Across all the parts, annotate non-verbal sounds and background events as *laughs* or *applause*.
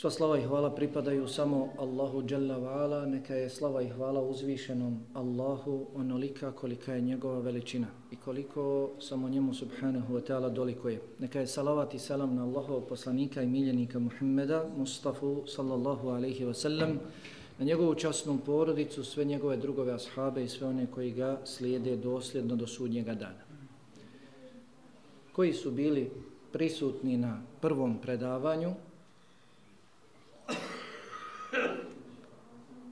Sva slava i hvala pripadaju samo Allahu Jalla wa'ala, neka je slava i hvala uzvišenom Allahu onolika kolika je njegova veličina i koliko samo njemu subhanahu wa ta'ala dolikuje. Neka je salavat i salam na Allahov poslanika i miljenika Muhammeda, Mustafa sallallahu alaihi wa sallam, na njegovu časnu porodicu, sve njegove drugove ashabe i sve one koji ga slijede dosljedno do sudnjega dana. Koji su bili prisutni na prvom predavanju,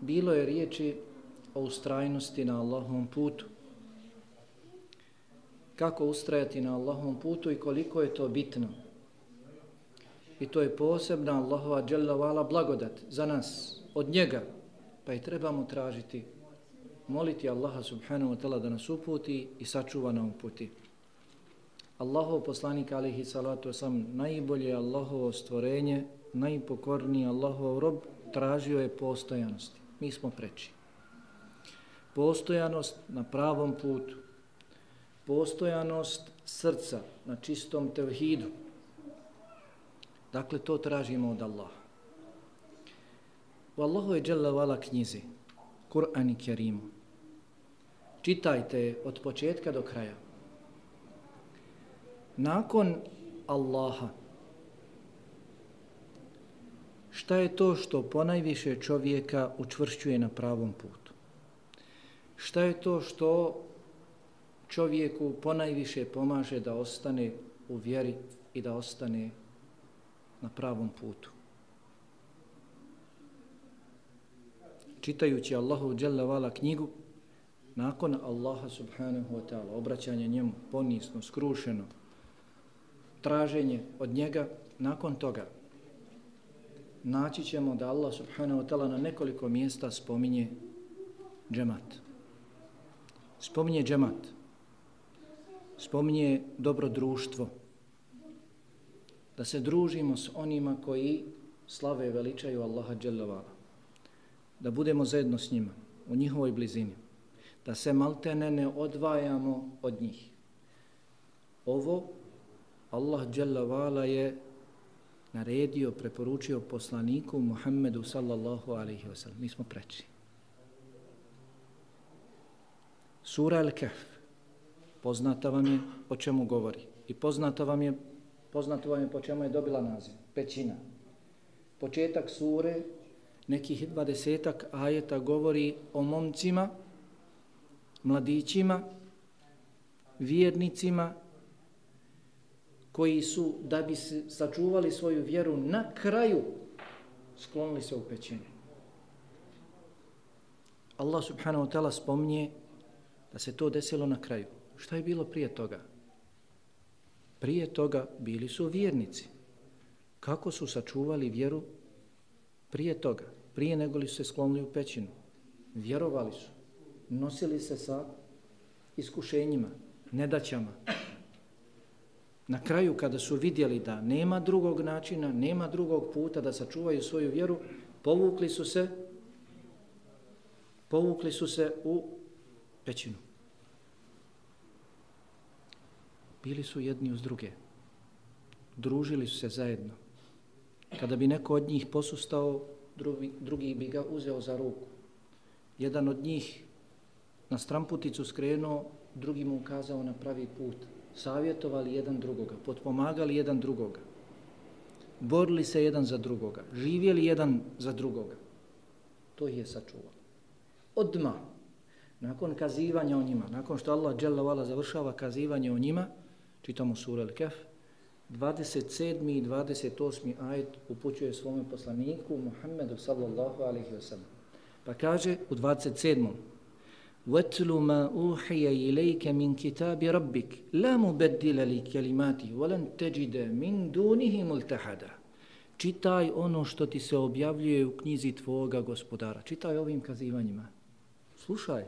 bilo je riječi o ustrajnosti na Allahovom putu. Kako ustrajati na Allahovom putu i koliko je to bitno. I to je posebna Allahova dželavala blagodat za nas, od njega. Pa i trebamo tražiti, moliti Allaha subhanahu wa ta'ala da nas uputi i sačuva na uputi. Allahov poslanik alihi salatu sam najbolje Allahovo stvorenje, najpokorniji Allahov rob, tražio je postojanosti. Mi smo preči. Postojanost na pravom putu. Postojanost srca na čistom tevhidu. Dakle, to tražimo od Allaha. U Allahu je dželle vala knjizi, Kur'an i Kerimu. Čitajte od početka do kraja. Nakon Allaha, šta je to što ponajviše čovjeka učvršćuje na pravom putu? Šta je to što čovjeku ponajviše pomaže da ostane u vjeri i da ostane na pravom putu? Čitajući Allahu Jalla Vala knjigu, nakon Allaha subhanahu wa ta'ala, obraćanje njemu ponisno, skrušeno, traženje od njega, nakon toga naći ćemo da Allah subhanahu wa ta'ala na nekoliko mjesta spominje džemat. Spominje džemat. Spominje dobro društvo. Da se družimo s onima koji slave i veličaju Allaha dželavala. Da budemo zajedno s njima, u njihovoj blizini. Da se maltene ne odvajamo od njih. Ovo Allah dželavala je naredio, preporučio poslaniku Muhammedu sallallahu alaihi wa sallam. Mi smo preči. Sura Al-Kahf, poznata vam je o čemu govori. I poznata vam je, poznato vam je po čemu je dobila naziv. Pećina. Početak sure, nekih dvadesetak ajeta govori o momcima, mladićima, vjernicima, koji su, da bi se sačuvali svoju vjeru, na kraju sklonili se u pećini. Allah subhanahu wa ta'ala spominje da se to desilo na kraju. Šta je bilo prije toga? Prije toga bili su vjernici. Kako su sačuvali vjeru prije toga? Prije nego li su se sklonili u pećinu. Vjerovali su. Nosili se sa iskušenjima, nedaćama, Na kraju kada su vidjeli da nema drugog načina, nema drugog puta da sačuvaju svoju vjeru, povukli su se povukli su se u pećinu. Bili su jedni uz druge. Družili su se zajedno. Kada bi neko od njih posustao, drugi, drugi bi ga uzeo za ruku. Jedan od njih na stramputicu skrenuo, drugi mu ukazao na pravi put savjetovali jedan drugoga, potpomagali jedan drugoga, borili se jedan za drugoga, živjeli jedan za drugoga. To je sačuvalo. Odma, nakon kazivanja o njima, nakon što Allah dželavala završava kazivanje o njima, čitamo sura Al-Kef, 27. i 28. ajet upućuje svome poslaniku Muhammedu sallallahu alaihi wa sallam. Pa kaže u 27. وَاتْلُ مَا أُوحِيَ إِلَيْكَ مِنْ كِتَابِ رَبِّكَ لَا مُبَدِّلَ لِكَلِمَاتِ وَلَنْ تَجِدَ مِنْ دُونِهِ مُلْتَحَدًا Čitaj ono što ti se objavljuje u knjizi tvoga gospodara. Čitaj ovim kazivanjima. Slušaj,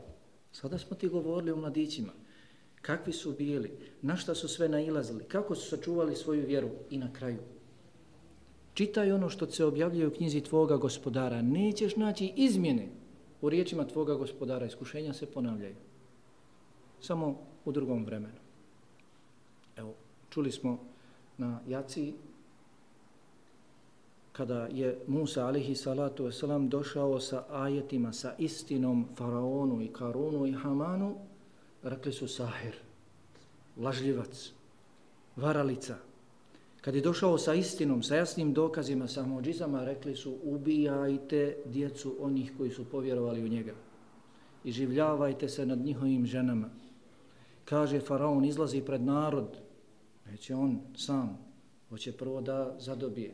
sada smo ti govorili o mladićima. Kakvi su bili, na šta su sve nailazili, kako su sačuvali svoju vjeru i na kraju. Čitaj ono što se objavljuje u knjizi tvoga gospodara. Nećeš naći izmjene u riječima tvoga gospodara. Iskušenja se ponavljaju. Samo u drugom vremenu. Evo, čuli smo na jaci kada je Musa alihi salatu wasalam došao sa ajetima, sa istinom Faraonu i Karunu i Hamanu, rekli su sahir, lažljivac, varalica. Kad je došao sa istinom, sa jasnim dokazima, sa mođizama, rekli su ubijajte djecu onih koji su povjerovali u njega i življavajte se nad njihovim ženama. Kaže Faraon, izlazi pred narod, neće on sam, hoće prvo da zadobije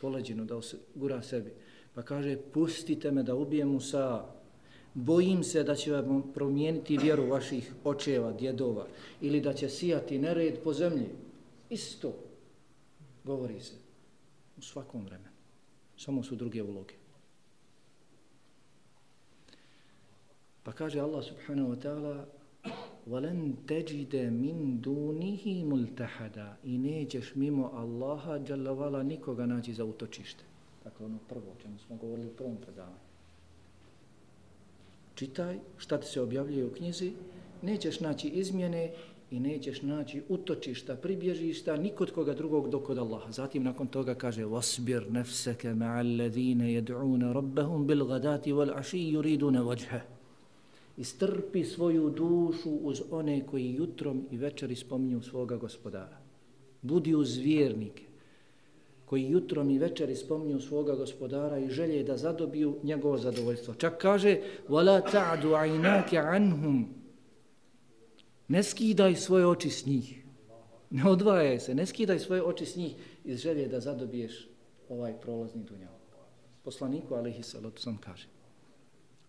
poleđinu, da gura sebi. Pa kaže, pustite me da ubijem Musa. Bojim se da će vam promijeniti vjeru vaših očeva, djedova, ili da će sijati nered po zemlji. Isto govori se u svakom vremenu. Samo su druge uloge. Pa kaže Allah subhanahu wa ta'ala وَلَنْ تَجِدَ مِنْ دُونِهِ مُلْتَحَدًا I nećeš mimo Allaha džalavala nikoga naći za utočište. Dakle, ono prvo o čemu smo govorili u prvom predavanju. Čitaj šta ti se objavljuje u knjizi, nećeš naći izmjene i nećeš naći utočišta, pribježišta nikod koga drugog dok od Allaha. Zatim nakon toga kaže وَاسْبِرْ نَفْسَكَ مَعَ الَّذِينَ يَدْعُونَ رَبَّهُمْ بِالْغَدَاتِ وَالْعَشِي يُرِيدُونَ وَجْهَ Istrpi svoju dušu uz one koji jutrom i večer spominju svoga gospodara. Budi uz vjernike koji jutrom i večer spominju svoga gospodara i želje da zadobiju njegovo zadovoljstvo. Čak kaže وَلَا تَعْدُ عَيْنَاكَ عَنْهُمْ Ne skidaj svoje oči s njih. Ne odvajaj se, ne skidaj svoje oči s njih iz želje da zadobiješ ovaj prolazni dunjav. Poslaniku alihi salatu sam kaže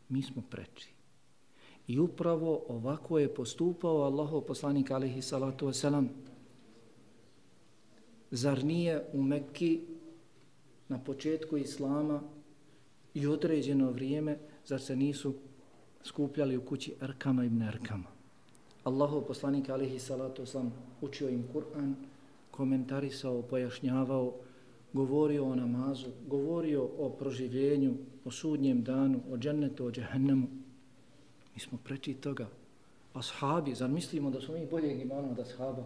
mi smo preči I upravo ovako je postupao Allahov poslanik alihi salatu wasalam. Zar nije u Mekki na početku Islama i određeno vrijeme, zar se nisu skupljali u kući Arkama ibn Arkama? Allahov poslanik alihi salatu oslam učio im Kur'an, komentarisao, pojašnjavao, govorio o namazu, govorio o proživljenju, o sudnjem danu, o džennetu, o džehennemu, Mi smo preči toga. Ashabi, zar mislimo da smo mi boljeg imana od ashaba?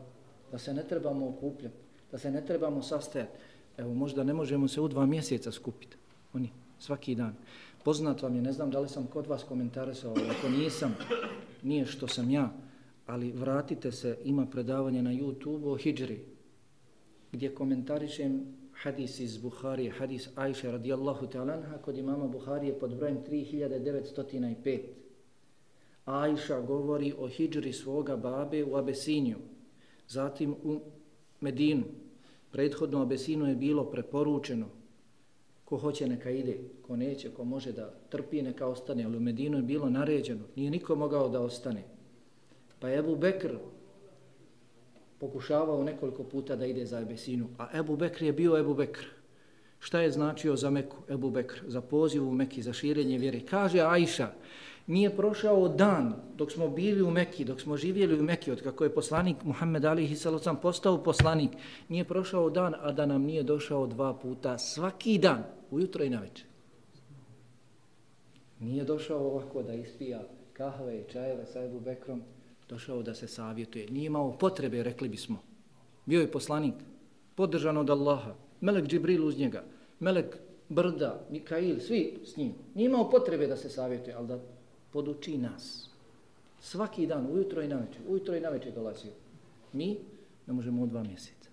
Da se ne trebamo okupljati, da se ne trebamo sastajati. Evo, možda ne možemo se u dva mjeseca skupiti. Oni, svaki dan. Poznat vam je, ne znam da li sam kod vas komentarisao, ako nisam, nije što sam ja, ali vratite se, ima predavanje na YouTube o Hidžri, gdje komentarišem hadis iz Buharije, hadis Ajše radijallahu ta'lanha, kod imama Buharije pod brojem 3905. Ajša govori o Hidžri svoga babe u Abesiniju, zatim u Medinu. Prethodno Abesinu je bilo preporučeno ko hoće neka ide, ko neće, ko može da trpi neka ostane, ali u Medinu je bilo naređeno, nije niko mogao da ostane. Pa je Ebu Bekr pokušavao nekoliko puta da ide za Abesinu, a Ebu Bekr je bio Ebu Bekr. Šta je značio za Meku, Ebu Bekr, za poziv u Meki, za širenje vjere? Kaže Ajša, Nije prošao dan dok smo bili u Mekki, dok smo živjeli u Mekki, od kako je poslanik Muhammed Ali Salocam postao poslanik, nije prošao dan, a da nam nije došao dva puta svaki dan, ujutro i na večer. Nije došao ovako da ispija kahve i čajeve sa Ebu Bekrom, došao da se savjetuje. Nije imao potrebe, rekli bismo. Bio je poslanik, podržan od Allaha, Melek Džibril uz njega, Melek Brda, Mikail, svi s njim. Nije imao potrebe da se savjetuje, ali da poduči nas. Svaki dan, ujutro i navečer, ujutro i navečer dolazio. Mi ne možemo u dva mjeseca.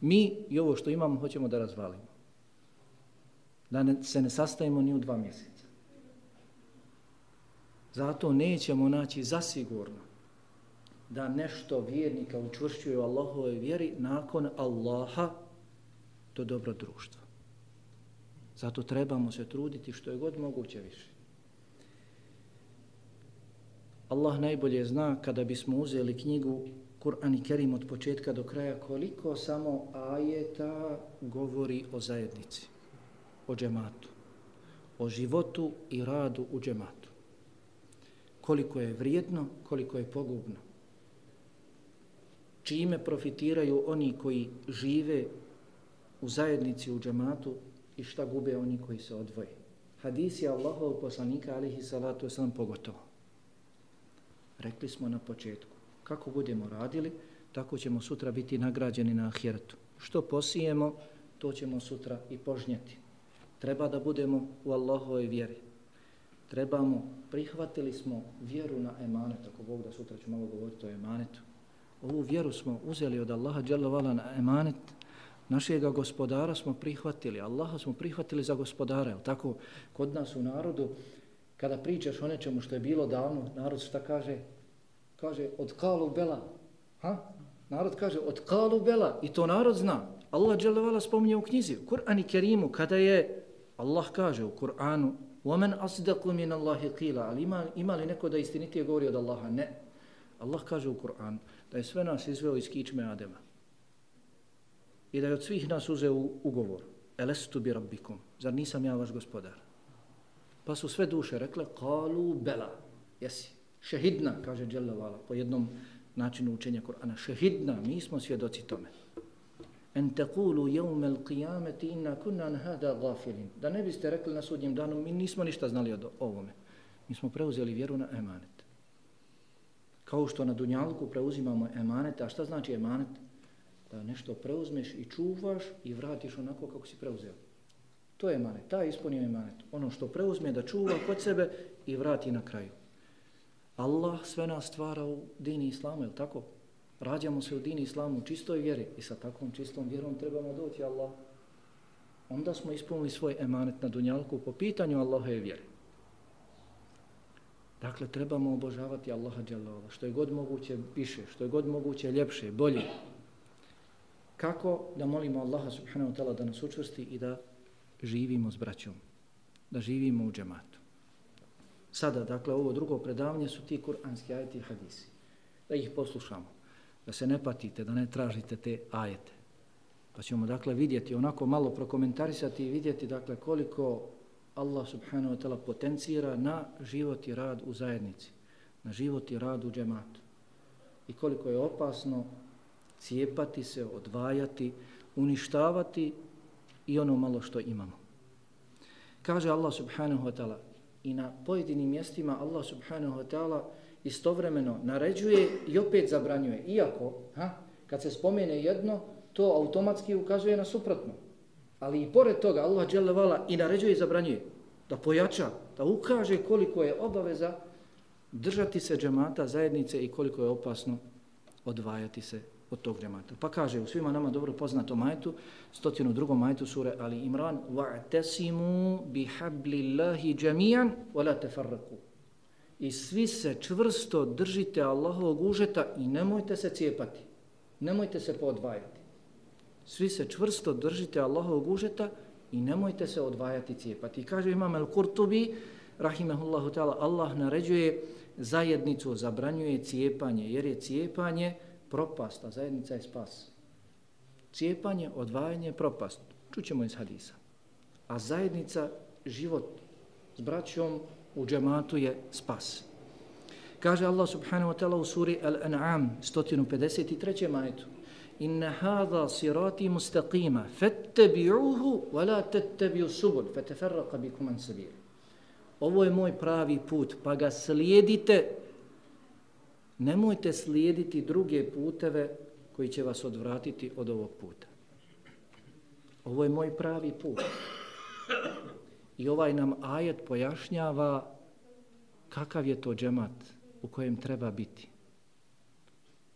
Mi i ovo što imamo hoćemo da razvalimo. Da ne, se ne sastavimo ni u dva mjeseca. Zato nećemo naći zasigurno da nešto vjernika učvršćuje u Allahove vjeri nakon Allaha to dobro društvo. Zato trebamo se truditi što je god moguće više. Allah najbolje zna kada bismo uzeli knjigu Kur'an i Kerim od početka do kraja, koliko samo ajeta govori o zajednici, o džematu, o životu i radu u džematu. Koliko je vrijedno, koliko je pogubno. Čime profitiraju oni koji žive u zajednici u džematu i šta gube oni koji se odvoje. Hadisi Allahov poslanika alihi salatu wasalam pogotovo. Rekli smo na početku, kako budemo radili, tako ćemo sutra biti nagrađeni na ahiretu. Što posijemo, to ćemo sutra i požnjeti. Treba da budemo u Allahove vjeri. Trebamo, prihvatili smo vjeru na emanet, ako Bog da sutra ću malo govoriti o emanetu Ovu vjeru smo uzeli od Allaha dželovala na emanet, našega gospodara smo prihvatili, Allaha smo prihvatili za gospodara. Jel tako, kod nas u narodu, kada pričaš o nečemu što je bilo davno, narod šta kaže? Kaže, od kalu bela. Ha? Narod kaže, od kalu bela. I to narod zna. Allah dželevala spominje u knjizi, u Kur'an i Kerimu, kada je, Allah kaže u Kur'anu, وَمَنْ أَصْدَقُ مِنَ اللَّهِ قِيلَ Ali ima, ima li neko da istinitije govori od Allaha? Ne. Allah kaže u Kur'anu da je sve nas izveo iz kičme Adema i da je od svih nas uzeo ugovor. Elestu bi rabbikum. Zar nisam ja vaš gospodar? Pa su sve duše rekle, kalu bela. Jesi. Šehidna, kaže Đelevala, po jednom načinu učenja Korana. Šehidna, mi smo svjedoci tome. En tekulu jevme l'qiyameti inna kunna hada gafilin. Da ne biste rekli na sudnjem danu, mi nismo ništa znali o ovome. Mi smo preuzeli vjeru na emanet. Kao što na Dunjalku preuzimamo emanet, a šta znači emanet? da nešto preuzmeš i čuvaš i vratiš onako kako si preuzeo. To je emanet, ta ispunio emanet. Ono što preuzme da čuva kod sebe i vrati na kraju. Allah sve nas stvara u dini islamu, je tako? Rađamo se u dini islamu u čistoj vjeri i sa takvom čistom vjerom trebamo doći Allah. Onda smo ispunili svoj emanet na dunjalku po pitanju Allahove vjere. vjeri. Dakle, trebamo obožavati Allaha Đalala, što je god moguće više, što je god moguće ljepše, bolje, kako da molimo Allaha subhanahu wa ta'ala da nas učvrsti i da živimo s braćom, da živimo u džematu. Sada, dakle, ovo drugo predavanje su ti kuranski ajeti i hadisi. Da ih poslušamo, da se ne patite, da ne tražite te ajete. Pa ćemo, dakle, vidjeti, onako malo prokomentarisati i vidjeti, dakle, koliko Allah subhanahu wa ta'ala potencira na život i rad u zajednici, na život i rad u džematu. I koliko je opasno cijepati se, odvajati, uništavati i ono malo što imamo. Kaže Allah subhanahu wa ta'ala i na pojedinim mjestima Allah subhanahu wa ta'ala istovremeno naređuje i opet zabranjuje. Iako, ha, kad se spomene jedno, to automatski ukazuje na suprotno. Ali i pored toga Allah dželevala i naređuje i zabranjuje. Da pojača, da ukaže koliko je obaveza držati se džemata zajednice i koliko je opasno odvajati se od tog džemata. Pa kaže u svima nama dobro poznato majetu, stotinu drugom majetu sure Ali Imran, وَعْتَسِمُوا بِحَبْلِ اللَّهِ جَمِيعًا وَلَا تَفَرَّقُوا I svi se čvrsto držite Allahovog užeta i nemojte se cijepati. Nemojte se podvajati. Svi se čvrsto držite Allahovog užeta i nemojte se odvajati cijepati. I kaže Imam El-Kurtubi, rahimahullahu ta'ala, Allah naređuje zajednicu, zabranjuje cijepanje, jer je cijepanje propast, a zajednica je spas. Cijepanje, odvajanje, propast. Čućemo iz hadisa. A zajednica, život s braćom u džematu je spas. Kaže Allah subhanahu wa ta'ala u suri Al-An'am 153. majetu Inna hadha sirati mustaqima fattabi'uhu wa la tattabi'u subul fatafarraqa bikum an sabil. Ovo je moj pravi put, pa ga slijedite nemojte slijediti druge puteve koji će vas odvratiti od ovog puta. Ovo je moj pravi put. I ovaj nam ajet pojašnjava kakav je to džemat u kojem treba biti.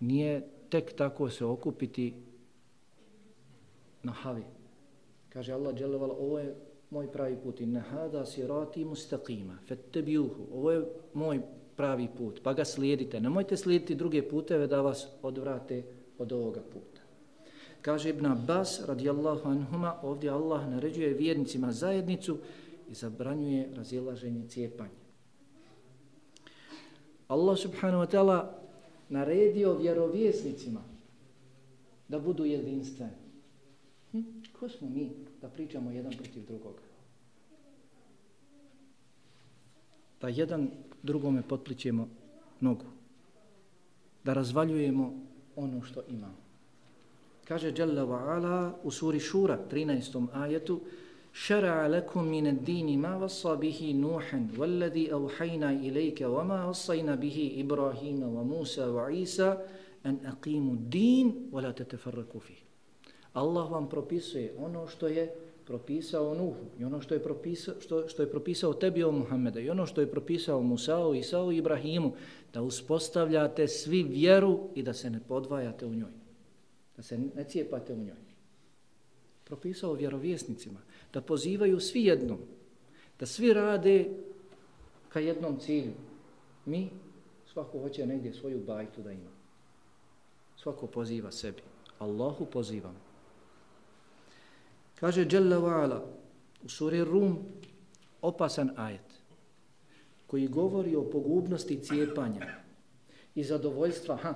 Nije tek tako se okupiti na havi. Kaže Allah dželevala, ovo je moj pravi put. Inna hada sirati mustaqima, fattabi'uhu. Ovo je moj pravi put, pa ga slijedite. Nemojte slijediti druge puteve da vas odvrate od ovoga puta. Kaže Ibn Abbas, radijallahu anhuma, ovdje Allah naređuje vjernicima zajednicu i zabranjuje razilaženje cijepanja. Allah subhanahu wa ta'ala naredio vjerovjesnicima da budu jedinstveni. Hm? Ko smo mi da pričamo jedan protiv drugoga? Da jedan drugome potplićemo nogu. Da razvaljujemo ono što imamo. Kaže Jalla wa Ala u suri Šura, 13. ajetu, شرع لكم من الدين ما وصى به نوحا والذي أوحينا إليك وما وصينا به إبراهيم وموسى وعيسى أن أقيموا الدين ولا تتفرقوا فيه Allah vam propisuje ono što je propisao Nuhu i ono što je propisao, što, što je propisao tebi o Muhammeda i ono što je propisao Musao, Isao i Ibrahimu da uspostavljate svi vjeru i da se ne podvajate u njoj. Da se ne cijepate u njoj. Propisao vjerovjesnicima da pozivaju svi jednom, da svi rade ka jednom cilju. Mi, svako hoće negdje svoju bajtu da ima. Svako poziva sebi. Allahu pozivam. Kaže Jalla wa'ala u suri Rum opasan ajet koji govori o pogubnosti cijepanja i zadovoljstva. Ha,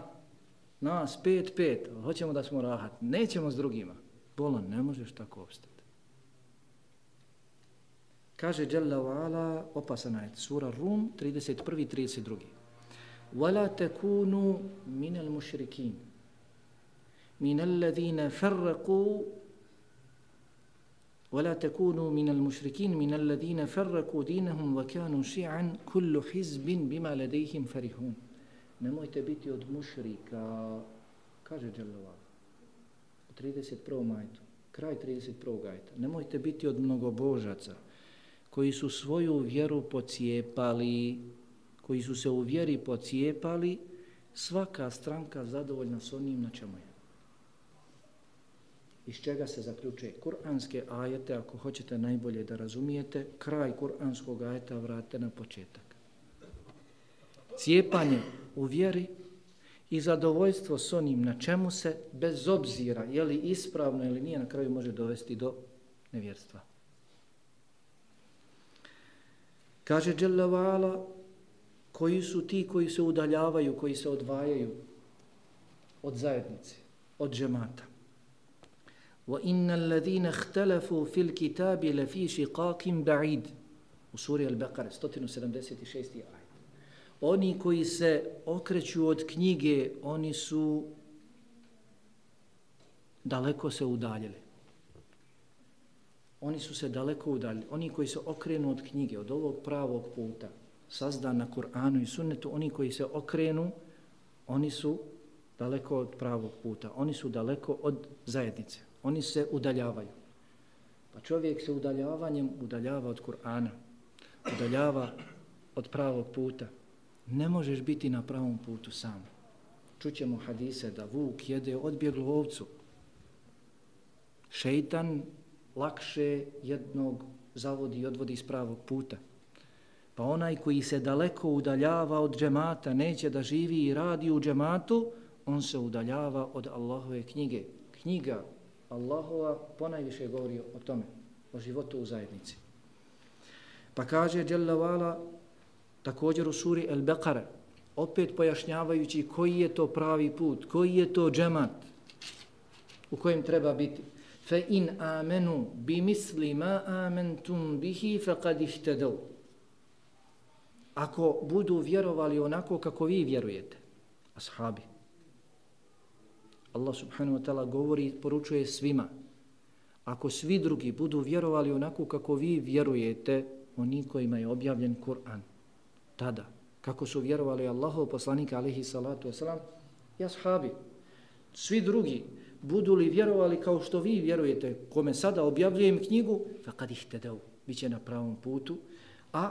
nas pet, pet, hoćemo da smo rahat, nećemo s drugima. Bolan, ne možeš tako obstati. Kaže Jalla wa ala, opasana je sura Rum, 31. i 32. وَلَا تَكُونُوا مِنَ الْمُشْرِكِينَ مِنَ الَّذِينَ فَرَّقُوا ولا تكونوا من المشركين من الذين فرقوا دينهم وكانوا شيعا كل حزب بما لديهم فرحون nemojte biti od mušrika kaže Đalova u 31. majtu kraj 31. ajta nemojte biti od mnogobožaca koji su svoju vjeru pocijepali, koji su se u vjeri pocijepali, svaka stranka zadovoljna s onim na čemu je. Iz čega se zaključuje kuranske ajete, ako hoćete najbolje da razumijete, kraj kuranskog ajeta vrate na početak. Cijepanje u vjeri i zadovoljstvo s onim na čemu se, bez obzira je li ispravno ili nije, na kraju može dovesti do nevjerstva. Kaže Jalla Vala, koji su ti koji se udaljavaju, koji se odvajaju od zajednice, od džemata. Wa inna alladhina ihtalafu fil kitabi la fi shiqaqin ba'id. U suri Al-Baqara 176. ajet. Oni koji se okreću od knjige, oni su daleko se udaljili oni su se daleko udaljili. Oni koji se okrenu od knjige, od ovog pravog puta, sazdan na Kur'anu i sunnetu, oni koji se okrenu, oni su daleko od pravog puta. Oni su daleko od zajednice. Oni se udaljavaju. Pa čovjek se udaljavanjem udaljava od Kur'ana, udaljava od pravog puta. Ne možeš biti na pravom putu sam. Čućemo hadise da vuk jede odbjeglu ovcu. Šeitan lakše jednog zavodi i odvodi s pravog puta. Pa onaj koji se daleko udaljava od džemata, neće da živi i radi u džematu, on se udaljava od Allahove knjige. Knjiga Allahova ponajviše govori o tome, o životu u zajednici. Pa kaže Jalla također u suri El Beqara, opet pojašnjavajući koji je to pravi put, koji je to džemat u kojem treba biti fa in amenu bi misli ma amentum bihi faqad ihtadaw. Ako budu vjerovali onako kako vi vjerujete ashabi. Allah subhanahu wa ta'ala govori poručuje svima. Ako svi drugi budu vjerovali onako kako vi vjerujete oni kojima je objavljen Kur'an tada kako su vjerovali Allahov poslanika alihi salatu vesselam i ashabi. Svi drugi budu li vjerovali kao što vi vjerujete, kome sada objavljujem knjigu, fa kad ih tedau, bit će na pravom putu, a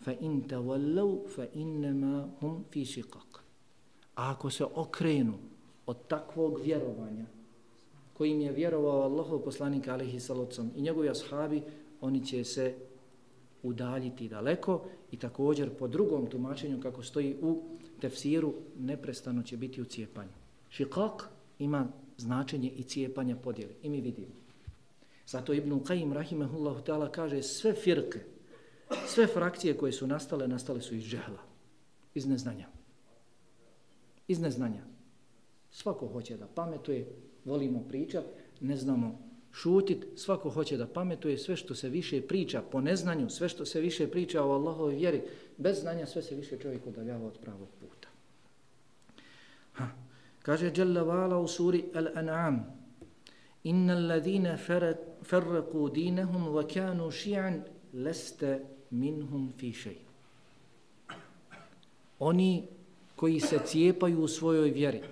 fa in te wallau, fa innama hum fi shiqaq. A ako se okrenu od takvog vjerovanja, kojim je vjerovao Allahov poslanik alaihi salocom i njegovi ashabi, oni će se udaljiti daleko i također po drugom tumačenju kako stoji u tefsiru neprestano će biti u cijepanju. Šiqaq ima značenje i cijepanja podjele. I mi vidimo. Zato Ibn Qayyim rahimahullahu ta'ala kaže sve firke, sve frakcije koje su nastale, nastale su iz džehla, iz neznanja. Iz neznanja. Svako hoće da pametuje, volimo pričat, ne znamo šutit, svako hoće da pametuje, sve što se više priča po neznanju, sve što se više priča o Allahovi vjeri, bez znanja sve se više čovjek udaljava od pravog puta. Kaže Jalla Vala u suri Al-An'am Inna alladhina farraqu dinahum wa kanu shi'an lasta minhum fi shay. Oni koji se cijepaju u svojoj vjeri,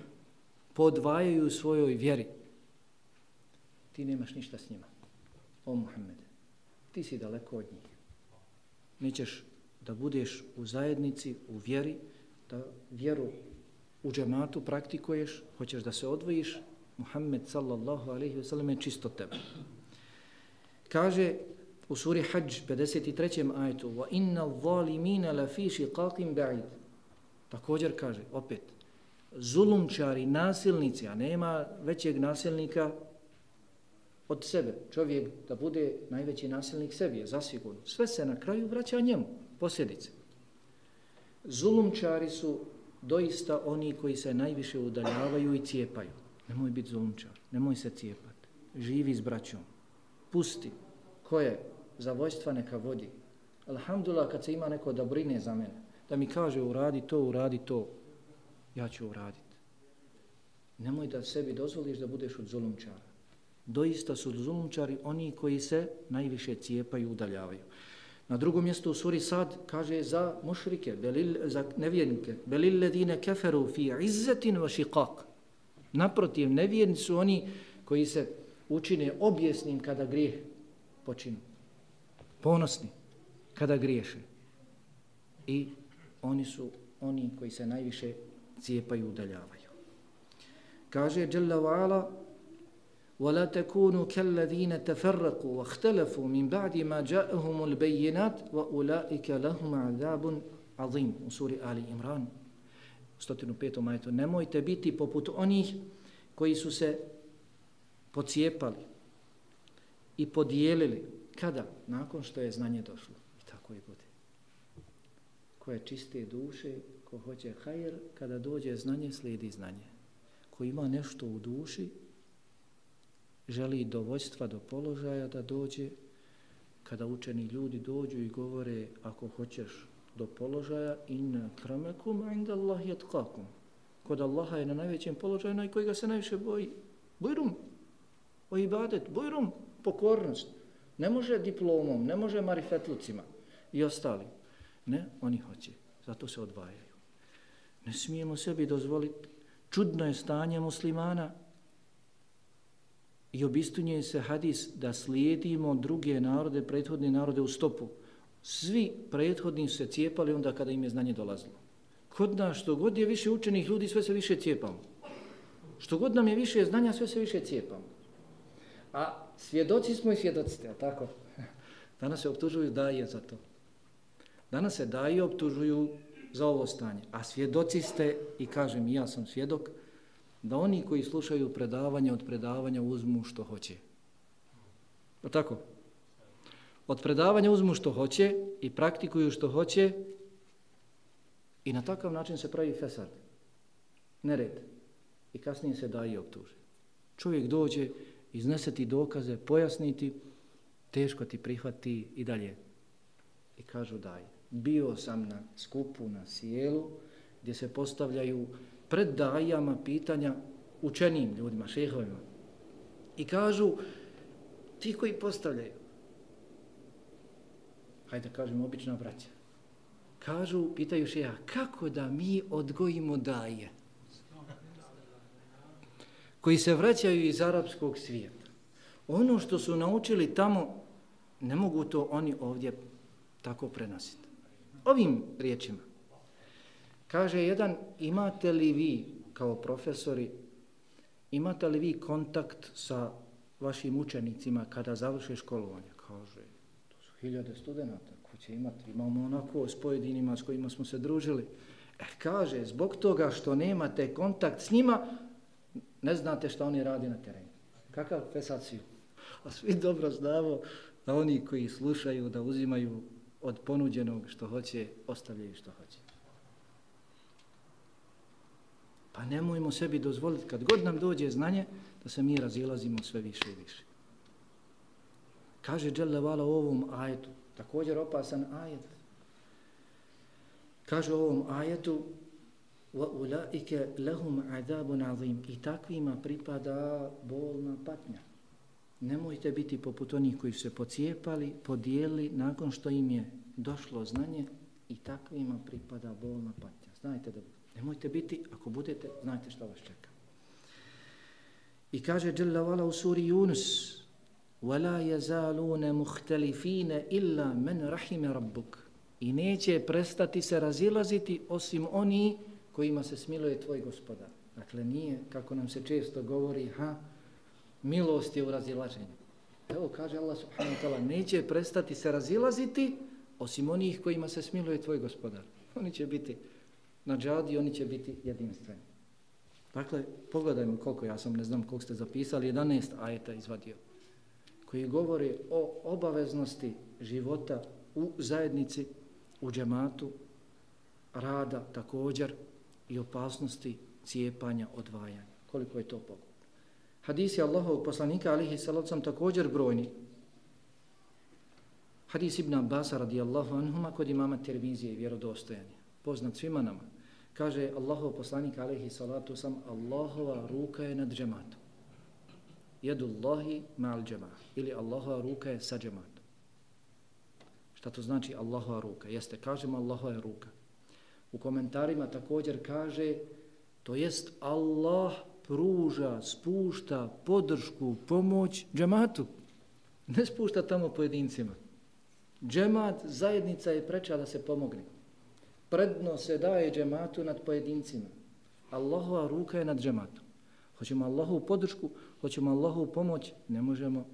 podvajaju u svojoj vjeri, ti nemaš ništa s njima. O Muhammed, ti si daleko od njih. Nećeš da budeš u zajednici, u vjeri, da vjeru u džematu praktikuješ, hoćeš da se odvojiš, Muhammed sallallahu alaihi ve sellem je čisto tebe. Kaže u suri Hajj 53. ajetu wa الظَّالِمِينَ zalimina la fi ba'id. Također kaže opet zulumčari, nasilnici, a nema većeg nasilnika od sebe. Čovjek da bude najveći nasilnik sebi je zasigurno. Sve se na kraju vraća njemu, posljedice. Zulumčari su doista oni koji se najviše udaljavaju i cijepaju. Nemoj biti zulumčar, nemoj se cijepati. Živi s braćom. Pusti. Ko je za vojstva neka vodi. Alhamdulillah kad se ima neko da brine za mene. Da mi kaže uradi to, uradi to. Ja ću uraditi. Nemoj da sebi dozvoliš da budeš od zulumčara. Doista su zulumčari oni koji se najviše cijepaju i udaljavaju. Na drugom mjestu u suri Sad kaže za mušrike, belil, za nevjernike, belil ledine keferu fi izzetin va šiqaq. Naprotiv, nevjerni su oni koji se učine objesnim kada grijeh počinu. Ponosni kada griješe. I oni su oni koji se najviše cijepaju i udaljavaju. Kaže Jalla wa'ala ولا تكونوا كالذين تفرقوا واختلفوا من بعد ما جاءهم البينات واولئك لهم عذاب عظيم سوره ال عمران 105. majetu nemojte biti poput onih koji su se pocijepali i podijelili kada nakon što je znanje došlo i tako je bude ko je čiste duše ko hoće hajr kada dođe znanje slijedi znanje ko ima nešto u duši želi do vojstva, do položaja da dođe, kada učeni ljudi dođu i govore ako hoćeš do položaja in kramekum inda Allah yatqakum. Kod Allaha je na najvećem položaju onaj koji ga se najviše boji. Bujrum, o ibadet, bujrum, pokornost. Ne može diplomom, ne može marifetlucima i ostali. Ne, oni hoće. Zato se odvajaju. Ne smijemo sebi dozvoliti. Čudno je stanje muslimana I obistunje se hadis da slijedimo druge narode, prethodne narode u stopu. Svi prethodni su se cijepali onda kada im je znanje dolazilo. Kod nas što god je više učenih ljudi, sve se više cijepamo. Što god nam je više znanja, sve se više cijepamo. A svjedoci smo i svjedocite, tako? *laughs* Danas se optužuju daje za to. Danas se daje optužuju za ovo stanje. A svjedoci ste, i kažem, ja sam svjedok, da oni koji slušaju predavanje od predavanja uzmu što hoće. Je tako? Od predavanja uzmu što hoće i praktikuju što hoće i na takav način se pravi fesad. Nered. I kasnije se daje i optuže. Čovjek dođe, iznese ti dokaze, pojasniti, teško ti prihvati i dalje. I kažu daj. Bio sam na skupu, na sjelu, gdje se postavljaju pred dajama pitanja učenim ljudima, šehovima. I kažu, ti koji postavljaju, hajde da obična braća, kažu, pitaju šeha, kako da mi odgojimo daje? Koji se vraćaju iz arapskog svijeta. Ono što su naučili tamo, ne mogu to oni ovdje tako prenositi. Ovim riječima. Kaže jedan, imate li vi kao profesori, imate li vi kontakt sa vašim učenicima kada završe školovanje? Kaže, to su hiljade studenta, ko će imati? Imamo onako s pojedinima s kojima smo se družili. E, kaže, zbog toga što nemate kontakt s njima, ne znate što oni radi na terenu. Kakav pesaciju? A svi dobro znamo da oni koji slušaju, da uzimaju od ponuđenog što hoće, ostavljaju što hoće. Pa nemojmo sebi dozvoliti kad god nam dođe znanje da se mi razilazimo sve više i više. Kaže Đelle Vala u ovom ajetu, također opasan ajet. Kaže u ovom ajetu وَأُولَئِكَ لَهُمْ عَذَابٌ عَظِيمٌ I takvima pripada bolna patnja. Nemojte biti poput onih koji su se pocijepali, podijeli nakon što im je došlo znanje i takvima pripada bolna patnja. Znajte da nemojte biti, ako budete, znajte što vas čeka. I kaže Jalla Vala u suri Yunus وَلَا يَزَالُونَ مُخْتَلِفِينَ إِلَّا مَنْ رَحِمَ رَبُّكَ I neće prestati se razilaziti osim oni kojima se smiluje tvoj gospodar. Dakle, nije, kako nam se često govori, ha, milost je u razilaženju. Evo, kaže Allah subhanahu wa ta'ala, neće prestati se razilaziti osim onih kojima se smiluje tvoj gospodar. Oni će biti na džadi, oni će biti jedinstveni. Dakle, pogledajmo koliko, ja sam ne znam koliko ste zapisali, 11 ajeta izvadio, koji govori o obaveznosti života u zajednici, u džematu, rada također i opasnosti cijepanja, odvajanja. Koliko je to pogledano. Hadisi Allahovog poslanika alihi salacom također brojni. Hadis Ibn Abbas radijallahu anhuma kod imama televizije i vjerodostojanja. Poznat svima nama. Kaže Allahov poslanik alaihi salatu sam Allahova ruka je nad džematom. Jedullahi ma'al džema. Ili Allahova ruka je sa džematom. Šta to znači Allahova ruka? Jeste, kažemo Allahova ruka. U komentarima također kaže to jest Allah pruža, spušta podršku, pomoć džematu. Ne spušta tamo pojedincima. Džemat, zajednica je preča da se pomogne. Predno se daje džematu nad pojedincima. Allahova ruka je nad džematom. Hoćemo Allahovu podršku, hoćemo Allahovu pomoć, ne možemo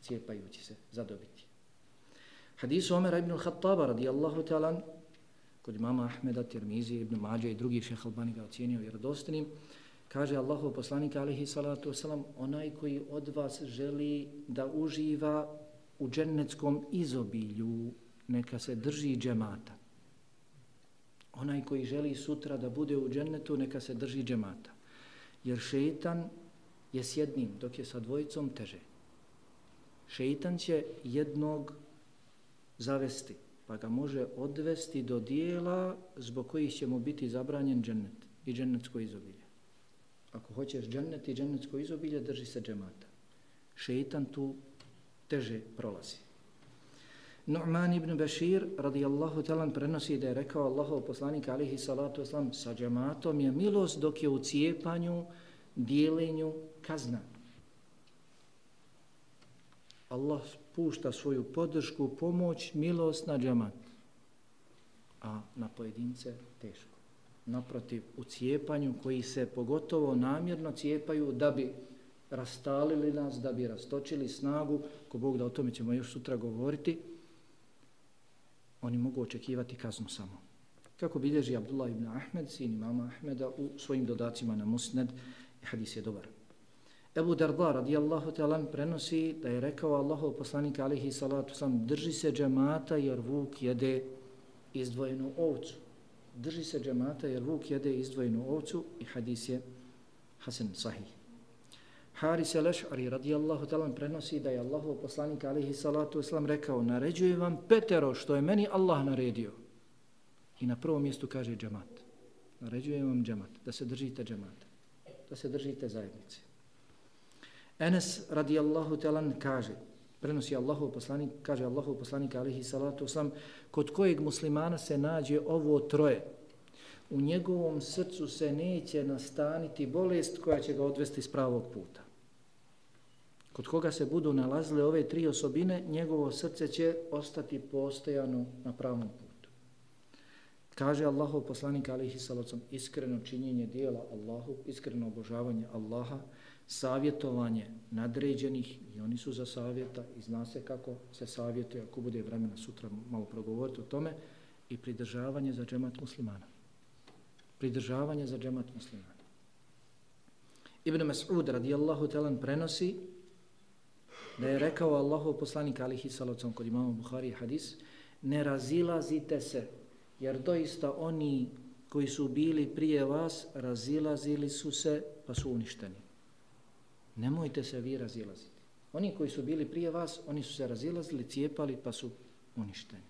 cijepajući se zadobiti. Hadisu Omera ibn al-Khattaba radijallahu ta'ala kod imama Ahmeda, Tirmizi, ibn Mađa i drugih šeha Albani ga ocijenio vjerodostanim, Kaže Allahov poslanik alihi salatu wasalam, onaj koji od vas želi da uživa u džennetskom izobilju, neka se drži džemata. Onaj koji želi sutra da bude u džennetu, neka se drži džemata. Jer šeitan je s jednim, dok je sa dvojicom teže. Šeitan će jednog zavesti, pa ga može odvesti do dijela zbog kojih će mu biti zabranjen džennet i džennetsko izobilje. Ako hoćeš džennet i džennetsko izobilje, drži se džemata. Šeitan tu teže prolazi. Nu'man ibn Bashir radijallahu talan prenosi da je rekao Allahov poslanik alihi salatu oslam sa džamatom je milost dok je u cijepanju, dijelenju kazna. Allah pušta svoju podršku, pomoć, milost na džamat. A na pojedince teško naprotiv u cijepanju koji se pogotovo namjerno cijepaju da bi rastalili nas, da bi rastočili snagu, ko Bog da o tome ćemo još sutra govoriti, oni mogu očekivati kaznu samo. Kako bilježi Abdullah ibn Ahmed, sin imama Ahmeda, u svojim dodacima na Musned, hadis je dobar. Ebu Darda radijallahu ta'ala prenosi da je rekao Allahov poslanik alihi salatu sam drži se džemata jer vuk jede izdvojenu ovcu drži se džemata jer vuk jede izdvojenu ovcu i hadis je Hasan Sahih. Haris al-Ash'ari radijallahu talan prenosi da je Allahov poslanik alihi salatu islam rekao naređuje vam petero što je meni Allah naredio. I na prvom mjestu kaže džemat. Naređuje vam džemat, da se držite džemata, da se držite zajednice. Enes radijallahu talan kaže prenosi Allahov poslanik, kaže Allahov poslanik alihi salatu islam, kod kojeg muslimana se nađe ovo troje, u njegovom srcu se neće nastaniti bolest koja će ga odvesti s pravog puta. Kod koga se budu nalazile ove tri osobine, njegovo srce će ostati postojano na pravom putu. Kaže Allahov poslanik alihi salacom, iskreno činjenje dijela Allahu, iskreno obožavanje Allaha, savjetovanje nadređenih i oni su za savjeta i zna se kako se savjetuje ako bude vremena sutra malo progovoriti o tome i pridržavanje za džemat muslimana. Pridržavanje za džemat muslimana. Ibn Mas'ud radijallahu talan prenosi da je rekao Allahov poslanik alihi salacom kod imamo Buhari hadis ne razilazite se jer doista oni koji su bili prije vas razilazili su se pa su uništeni. Nemojte se vi razilaziti. Oni koji su bili prije vas, oni su se razilazili, cijepali pa su uništeni.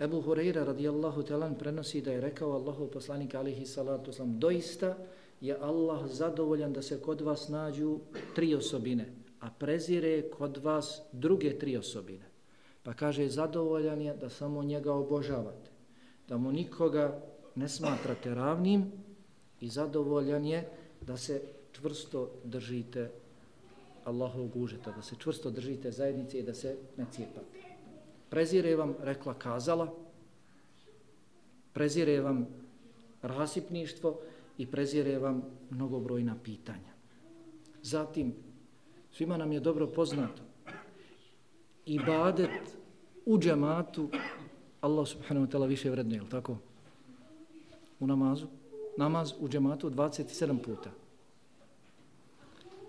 Ebu Hureyra radijallahu talan prenosi da je rekao Allahov poslanik alihi salatu sam doista je Allah zadovoljan da se kod vas nađu tri osobine, a prezire kod vas druge tri osobine. Pa kaže zadovoljan je da samo njega obožavate, da mu nikoga ne smatrate ravnim i zadovoljan je da se čvrsto držite Allahovog užeta, da se čvrsto držite zajednice i da se ne cijepate. Prezire vam, rekla kazala, prezire vam rasipništvo i prezire vam mnogobrojna pitanja. Zatim, svima nam je dobro poznato, ibadet u džematu, Allah subhanahu wa ta'ala više vredno, je tako? U namazu? Namaz u džematu 27 puta.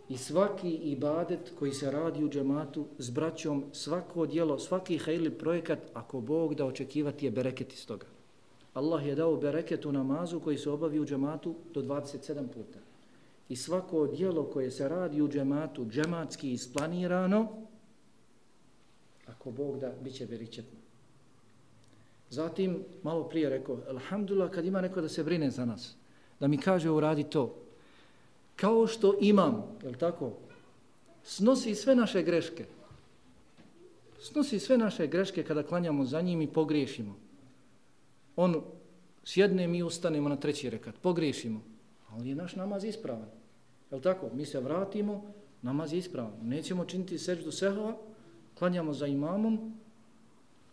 I svaki ibadet koji se radi u džematu s braćom, svako dijelo, svaki hajli projekat, ako Bog da očekivati je bereket iz toga. Allah je dao bereket u namazu koji se obavi u džematu do 27 puta. I svako dijelo koje se radi u džematu, džematski isplanirano, ako Bog da, bit će veličetno. Zatim, malo prije rekao, alhamdulillah, kad ima neko da se brine za nas, da mi kaže uradi to, kao što imam, je tako, snosi sve naše greške. Snosi sve naše greške kada klanjamo za njim i pogriješimo. On sjedne, mi ustanemo na treći rekat, pogriješimo. Ali je naš namaz ispravan. Je tako? Mi se vratimo, namaz je ispravan. Nećemo činiti seždu sehova, klanjamo za imamom,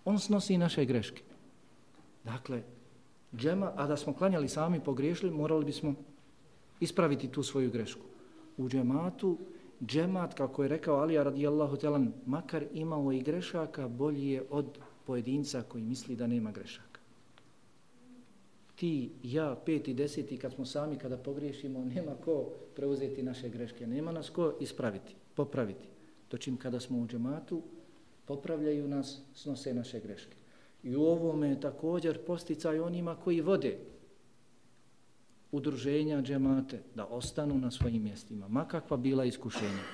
on snosi naše greške. Dakle, džema, a da smo klanjali sami pogriješili, morali bismo ispraviti tu svoju grešku. U džematu, džemat, kako je rekao Alija radijallahu telan, makar imao i grešaka, bolji je od pojedinca koji misli da nema grešaka. Ti, ja, peti, deseti, kad smo sami, kada pogriješimo, nema ko preuzeti naše greške, nema nas ko ispraviti, popraviti. Dočim kada smo u džematu, popravljaju nas, snose naše greške. I u ovome je također posticaj onima koji vode udruženja džemate da ostanu na svojim mjestima. Ma kakva bila iskušenja.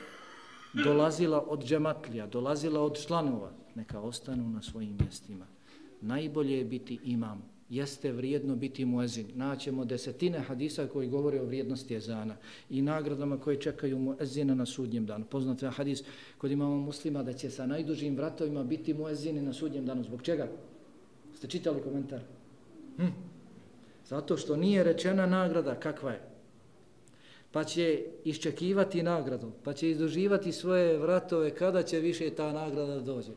Dolazila od džematlija, dolazila od članova. Neka ostanu na svojim mjestima. Najbolje je biti imam. Jeste vrijedno biti muezin. Naćemo desetine hadisa koji govore o vrijednosti ezana i nagradama koje čekaju muezina na sudnjem danu. Poznat je hadis kod imamo muslima da će sa najdužim vratovima biti muezini na sudnjem danu. Zbog čega? Ste čitali komentar? Hm. Zato što nije rečena nagrada kakva je. Pa će iščekivati nagradu, pa će izduživati svoje vratove kada će više ta nagrada dođe.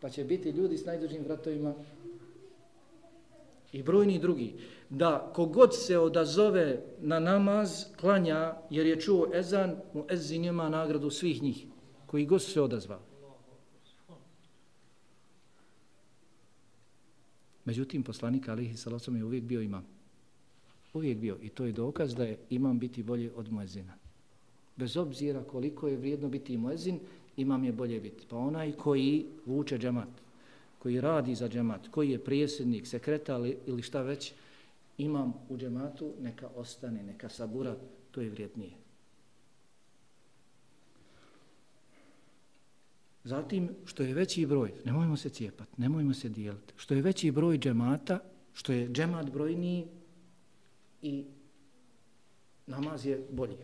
Pa će biti ljudi s najdužim vratovima i brojni drugi. Da kogod se odazove na namaz, klanja jer je čuo ezan, mu ezin ima nagradu svih njih koji god se odazvali. Međutim, poslanik Alihi Salasom je uvijek bio imam. Uvijek bio. I to je dokaz da je imam biti bolje od muezina. Bez obzira koliko je vrijedno biti muezin, imam je bolje biti. Pa onaj koji vuče džemat, koji radi za džemat, koji je prijesednik, sekretar ili šta već, imam u džematu, neka ostane, neka sabura, to je vrijednije. Zatim, što je veći broj, nemojmo se cijepati, nemojmo se dijeliti, što je veći broj džemata, što je džemat brojniji i namaz je bolji.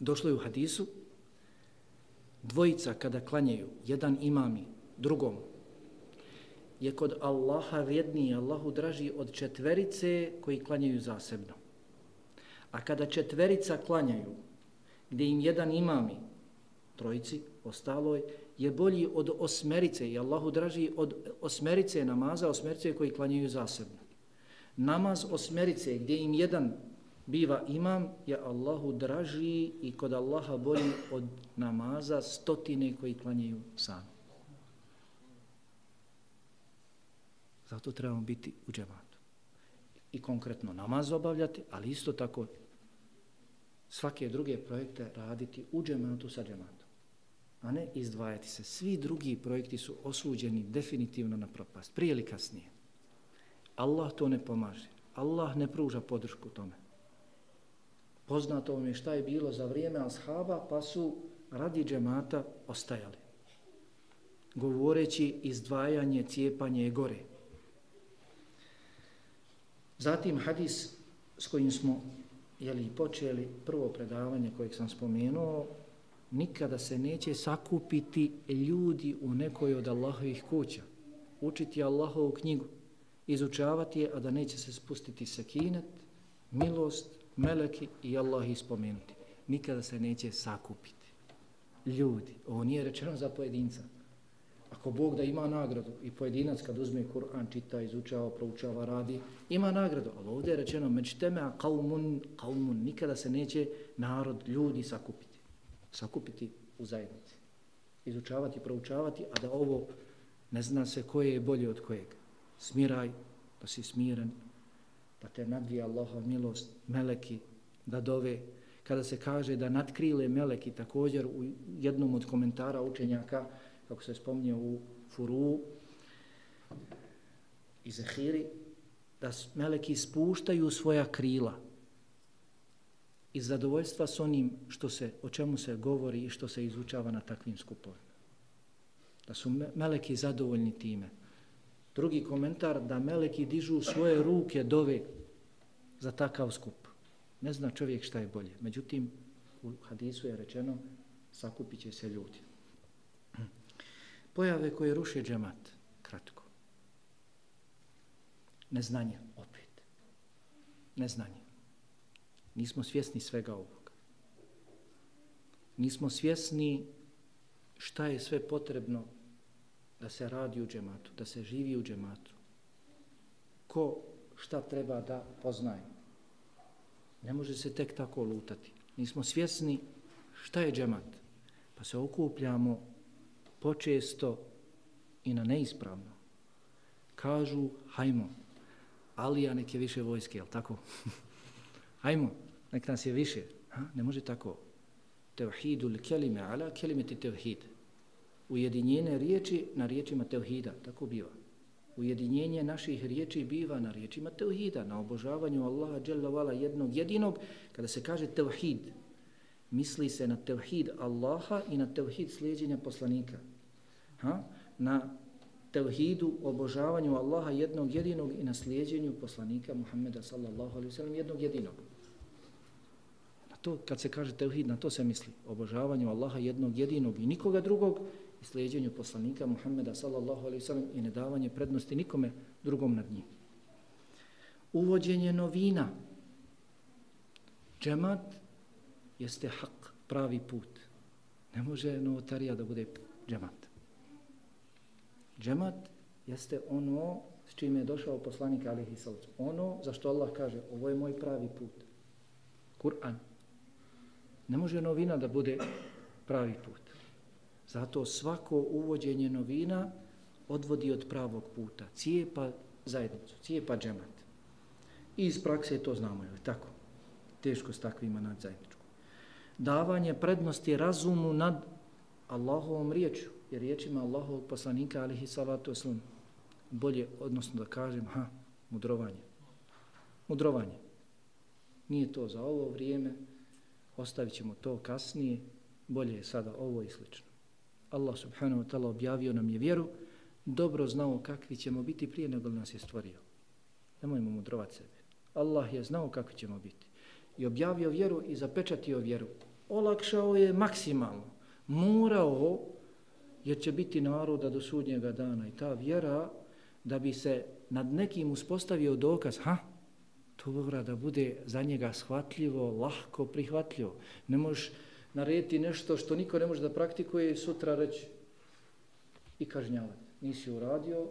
Došlo je u hadisu, dvojica kada klanjaju, jedan imami drugom, je kod Allaha vrijedniji, Allahu draži od četverice koji klanjaju zasebno. A kada četverica klanjaju, gdje im jedan imami, trojici, ostaloj, je bolji od osmerice i Allahu draži od osmerice namaza, osmerice koji klanjaju zasebno. Namaz osmerice gdje im jedan biva imam je Allahu draži i kod Allaha bolji od namaza stotine koji klanjaju sami. Zato trebamo biti u džematu. I konkretno namaz obavljati, ali isto tako svake druge projekte raditi u džematu sa džematom a ne izdvajati se. Svi drugi projekti su osuđeni definitivno na propast, prije ili kasnije. Allah to ne pomaže. Allah ne pruža podršku tome. Poznato vam je šta je bilo za vrijeme ashaba, pa su radi džemata ostajali. Govoreći izdvajanje, cijepanje gore. Zatim hadis s kojim smo jeli, počeli prvo predavanje kojeg sam spomenuo, nikada se neće sakupiti ljudi u nekoj od Allahovih kuća. Učiti Allahovu knjigu, izučavati je, a da neće se spustiti sekinet, milost, meleki i Allah ispomenuti. Nikada se neće sakupiti. Ljudi, ovo nije rečeno za pojedinca. Ako Bog da ima nagradu i pojedinac kad uzme Kur'an, čita, izučava, proučava, radi, ima nagradu. Ali ovdje je rečeno, među teme, a kaumun, kaumun, nikada se neće narod, ljudi sakupiti. Sakupiti u zajednici. Izučavati, proučavati, a da ovo ne zna se koje je bolje od kojeg. Smiraj, da si smiren, da te nadvije Allaha milost, meleki, da dove. Kada se kaže da nadkrile meleki, također u jednom od komentara učenjaka, kako se spominje u Furu i Zahiri, da meleki spuštaju svoja krila iz zadovoljstva s onim što se, o čemu se govori i što se izučava na takvim skupovima. Da su meleki zadovoljni time. Drugi komentar, da meleki dižu svoje ruke dove za takav skup. Ne zna čovjek šta je bolje. Međutim, u hadisu je rečeno, sakupit će se ljudi. Pojave koje ruše džemat, kratko. Neznanje, opet. Neznanje. Nismo svjesni svega ovoga. Nismo svjesni šta je sve potrebno da se radi u džematu, da se živi u džematu. Ko šta treba da poznaje. Ne može se tek tako lutati. Nismo svjesni šta je džemat. Pa se okupljamo počesto i na neispravno. Kažu, hajmo, Alija nek je više vojske, jel tako? *laughs* hajmo, nek nas je više. Ha? Ne može tako. Tevhidu li kelime ala kelimeti tevhid. Ujedinjene riječi na riječima tevhida. Tako biva. Ujedinjenje naših riječi biva na riječima tevhida, na obožavanju Allaha dželle jednog jedinog. Kada se kaže tevhid, misli se na tevhid Allaha i na tevhid slijedjenja poslanika ha? na tevhidu, obožavanju Allaha jednog jedinog i naslijeđenju poslanika Muhammeda sallallahu alaihi sallam jednog jedinog. Na to, kad se kaže tevhid, na to se misli. Obožavanju Allaha jednog jedinog i nikoga drugog i slijeđenju poslanika Muhammeda sallallahu alaihi sallam i nedavanje prednosti nikome drugom nad njim. Uvođenje novina. Džemat jeste hak, pravi put. Ne može novotarija da bude džemat. Džemat jeste ono s čime je došao poslanik alihi salcu. Ono za što Allah kaže, ovo je moj pravi put. Kur'an. Ne može novina da bude pravi put. Zato svako uvođenje novina odvodi od pravog puta. Cijepa zajednicu, cijepa džemat. I iz prakse to znamo, je tako? Teško s takvima nad zajedničku. Davanje prednosti razumu nad Allahovom riječu je riječima Allahovog poslanika alihi salatu wasalam bolje, odnosno da kažem, ha, mudrovanje. Mudrovanje. Nije to za ovo vrijeme, ostavit ćemo to kasnije, bolje je sada ovo i slično. Allah subhanahu wa ta'ala objavio nam je vjeru, dobro znao kakvi ćemo biti prije nego nas je stvorio. Nemojmo mudrovati sebe. Allah je znao kakvi ćemo biti. I objavio vjeru i zapečatio vjeru. Olakšao je maksimalno. Morao jer će biti naroda do sudnjega dana i ta vjera da bi se nad nekim uspostavio dokaz, ha, to mora da bude za njega shvatljivo, lahko prihvatljivo. Ne možeš narediti nešto što niko ne može da praktikuje i sutra reći i kažnjavati. Nisi uradio,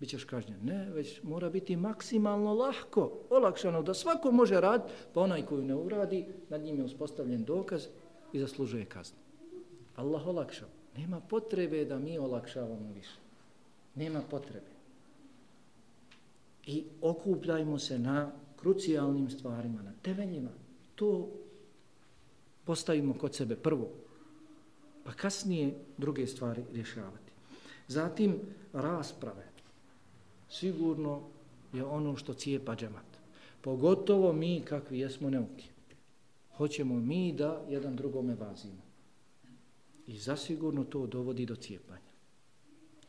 bit ćeš kažnjen. Ne, već mora biti maksimalno lahko, olakšano, da svako može raditi, pa onaj koju ne uradi, nad njim je uspostavljen dokaz i zaslužuje kaznu. Allah olakšao. Nema potrebe da mi olakšavamo više. Nema potrebe. I okupljajmo se na krucijalnim stvarima, na temeljima. To postavimo kod sebe prvo, pa kasnije druge stvari rješavati. Zatim rasprave. Sigurno je ono što cijepa džemat. Pogotovo mi kakvi jesmo neuki. Hoćemo mi da jedan drugome vazimo. I zasigurno to dovodi do cijepanja.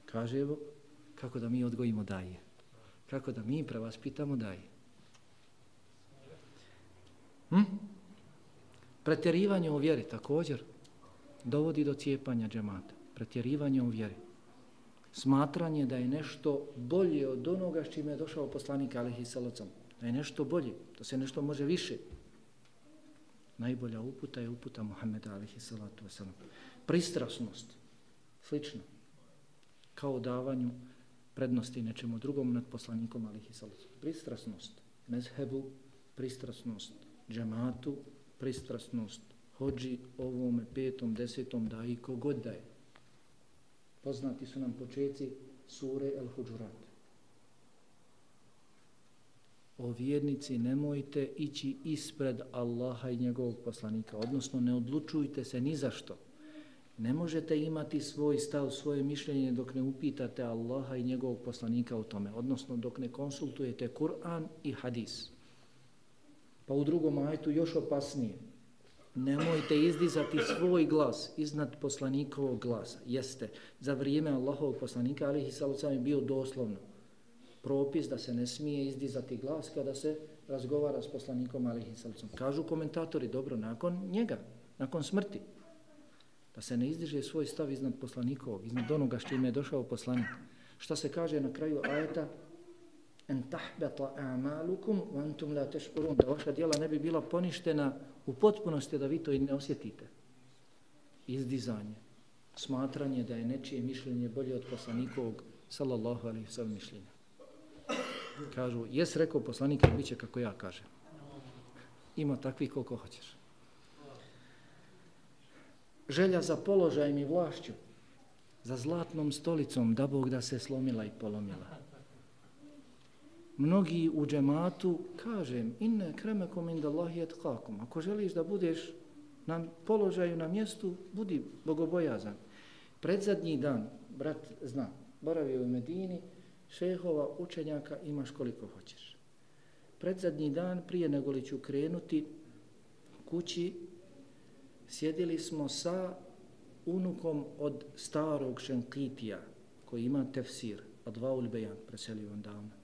Kaže evo, kako da mi odgojimo daje. Kako da mi prevaspitamo daje. Hm? Pretjerivanje u vjeri također dovodi do cijepanja džemata. Pretjerivanje u vjeri. Smatranje da je nešto bolje od onoga s čime je došao poslanik Alihi Salocom. Da je nešto bolje, da se nešto može više. Najbolja uputa je uputa Muhammeda Alihi Salatu Wasalam. Pristrasnost. Slično. Kao davanju prednosti nečemu drugom nad poslanikom Alihi Salatu. Pristrasnost. Mezhebu, pristrasnost. Džematu, pristrasnost hođi ovome petom, desetom da i kogod da je. Poznati su nam početci sure El Huđurat. O vjernici, nemojte ići ispred Allaha i njegovog poslanika, odnosno ne odlučujte se ni za što. Ne možete imati svoj stav, svoje mišljenje dok ne upitate Allaha i njegovog poslanika o tome, odnosno dok ne konsultujete Kur'an i Hadis. Pa u drugom ajtu još opasnije. Nemojte izdizati svoj glas iznad poslanikovog glasa. Jeste, za vrijeme Allahovog poslanika, ali i salucam je bio doslovno propis da se ne smije izdizati glas kada se razgovara s poslanikom Alihi Salcom. Kažu komentatori, dobro, nakon njega, nakon smrti, da se ne izdiže svoj stav iznad poslanikovog, iznad onoga s čime je došao poslanik. Šta se kaže na kraju ajeta? en tahbeta a'malukum wa antum la tashkurun da vaša djela ne bi bila poništena u potpunosti da vi to i ne osjetite izdizanje smatranje da je nečije mišljenje bolje od poslanikovog sallallahu alaihi sallam mišljenja kažu jes rekao poslanik bit će kako ja kažem ima takvi koliko hoćeš želja za položajem i vlašću za zlatnom stolicom da Bog da se slomila i polomila mnogi u džematu kažem inne kremekom indallahi et kakum. Ako želiš da budeš na položaju na mjestu, budi bogobojazan. Predzadnji dan, brat zna, boravio u Medini, šehova učenjaka imaš koliko hoćeš. Predzadnji dan, prije nego li ću krenuti kući, sjedili smo sa unukom od starog šenkitija, koji ima tefsir, od Vaulbejan, preselio on davno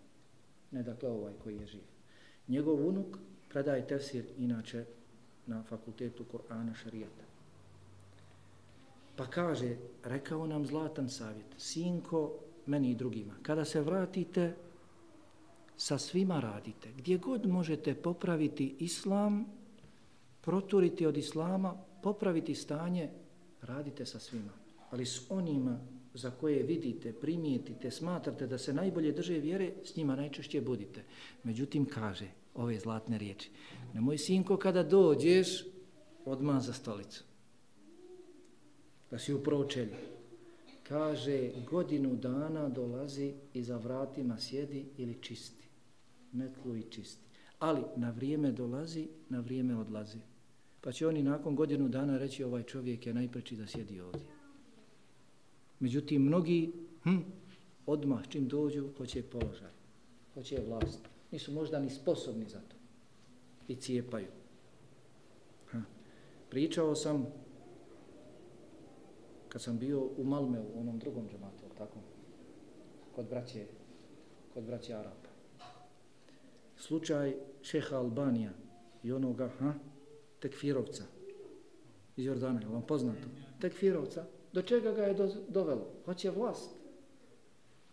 ne dakle ovaj koji je živ. Njegov unuk predaje tefsir inače na fakultetu Korana šarijata. Pa kaže, rekao nam zlatan savjet, sinko, meni i drugima, kada se vratite, sa svima radite. Gdje god možete popraviti islam, proturiti od islama, popraviti stanje, radite sa svima. Ali s onima za koje vidite, primijetite, smatrate da se najbolje drže vjere, s njima najčešće budite. Međutim, kaže ove zlatne riječi, nemoj sinko kada dođeš, odmah za stolicu. Da si u pročelju. Kaže, godinu dana dolazi i za vratima sjedi ili čisti. Metlu i čisti. Ali na vrijeme dolazi, na vrijeme odlazi. Pa će oni nakon godinu dana reći ovaj čovjek je najpreči da sjedi ovdje. Međutim, mnogi hm, odmah čim dođu, hoće položaj, hoće vlast. Nisu možda ni sposobni za to. I cijepaju. Ha. Pričao sam, kad sam bio u Malme, u onom drugom džematu, tako, kod braće, kod braće Arapa. Slučaj šeha Albanija i onoga, ha, tekfirovca iz Jordana, je vam poznato? Tekfirovca, Do čega ga je do, dovelo? Hoće vlast.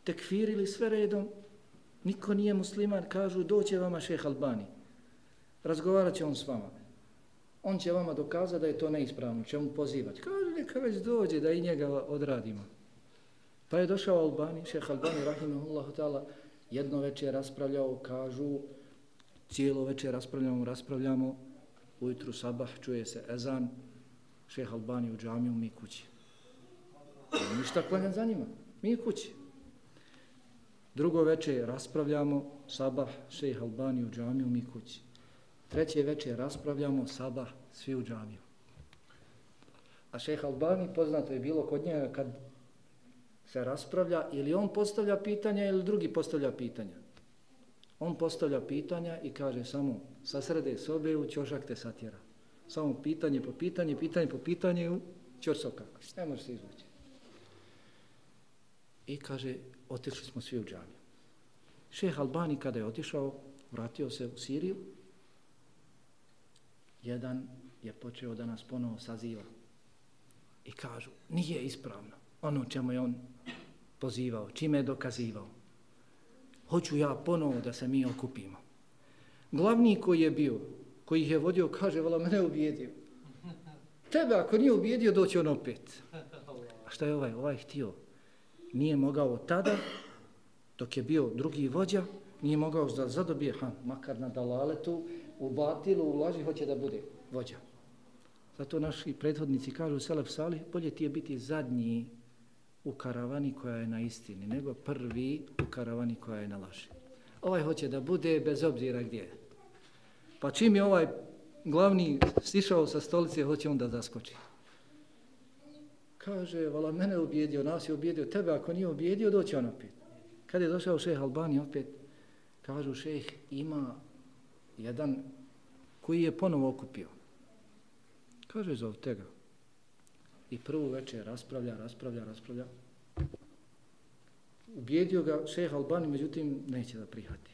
Tekfirili sve redom. Niko nije musliman. Kažu doće vama šeha Albani. Razgovarat će on s vama. On će vama dokazati da je to neispravno. Će mu pozivati. Kaže, neka već dođe da i njega odradimo. Pa je došao Albani, šeh Albani, rahimahullah ta'ala, jedno večer raspravljao, kažu, cijelo večer raspravljamo, raspravljamo, ujutru sabah čuje se ezan, šeh Albani u džamiju, mi kući. Ništa klanjan za njima. Mi kući. Drugo večer raspravljamo sabah šejh Albani u džamiju, mi kući. Treće večer raspravljamo sabah svi u džamiju. A šejh Albani poznato je bilo kod njega kad se raspravlja ili on postavlja pitanja ili drugi postavlja pitanja. On postavlja pitanja i kaže samo sa srede sobe u ćošak te satjera. Samo pitanje po pitanje, pitanje po pitanje u ćorsokak. Ne može se izvući. I kaže, otišli smo svi u džamiju. Šeh Albani kada je otišao, vratio se u Siriju, jedan je počeo da nas ponovo saziva. I kažu, nije ispravno ono čemu je on pozivao, čime je dokazivao. Hoću ja ponovo da se mi okupimo. Glavni koji je bio, koji ih je vodio, kaže, vala, mene ubijedio. Tebe, ako nije ubijedio, doći on opet. A šta je ovaj? Ovaj htio. Nije mogao tada, dok je bio drugi vođa, nije mogao da zadobije, ha, makar na dalaletu, u batilu, u laži, hoće da bude vođa. Zato naši prethodnici kažu, Selef Salih, bolje ti je biti zadnji u karavani koja je na istini, nego prvi u karavani koja je na laži. Ovaj hoće da bude bez obzira gdje je. Pa čim je ovaj glavni stišao sa stolice, hoće on da zaskoči. Kaže, vala, mene objedio, nas je objedio, tebe ako nije objedio, doće on opet. Kad je došao šeh Albani opet, kažu šeh ima jedan koji je ponovo okupio. Kaže, za Ortega. I prvu večer raspravlja, raspravlja, raspravlja. Ubijedio ga šeha Albani, međutim, neće da prihati.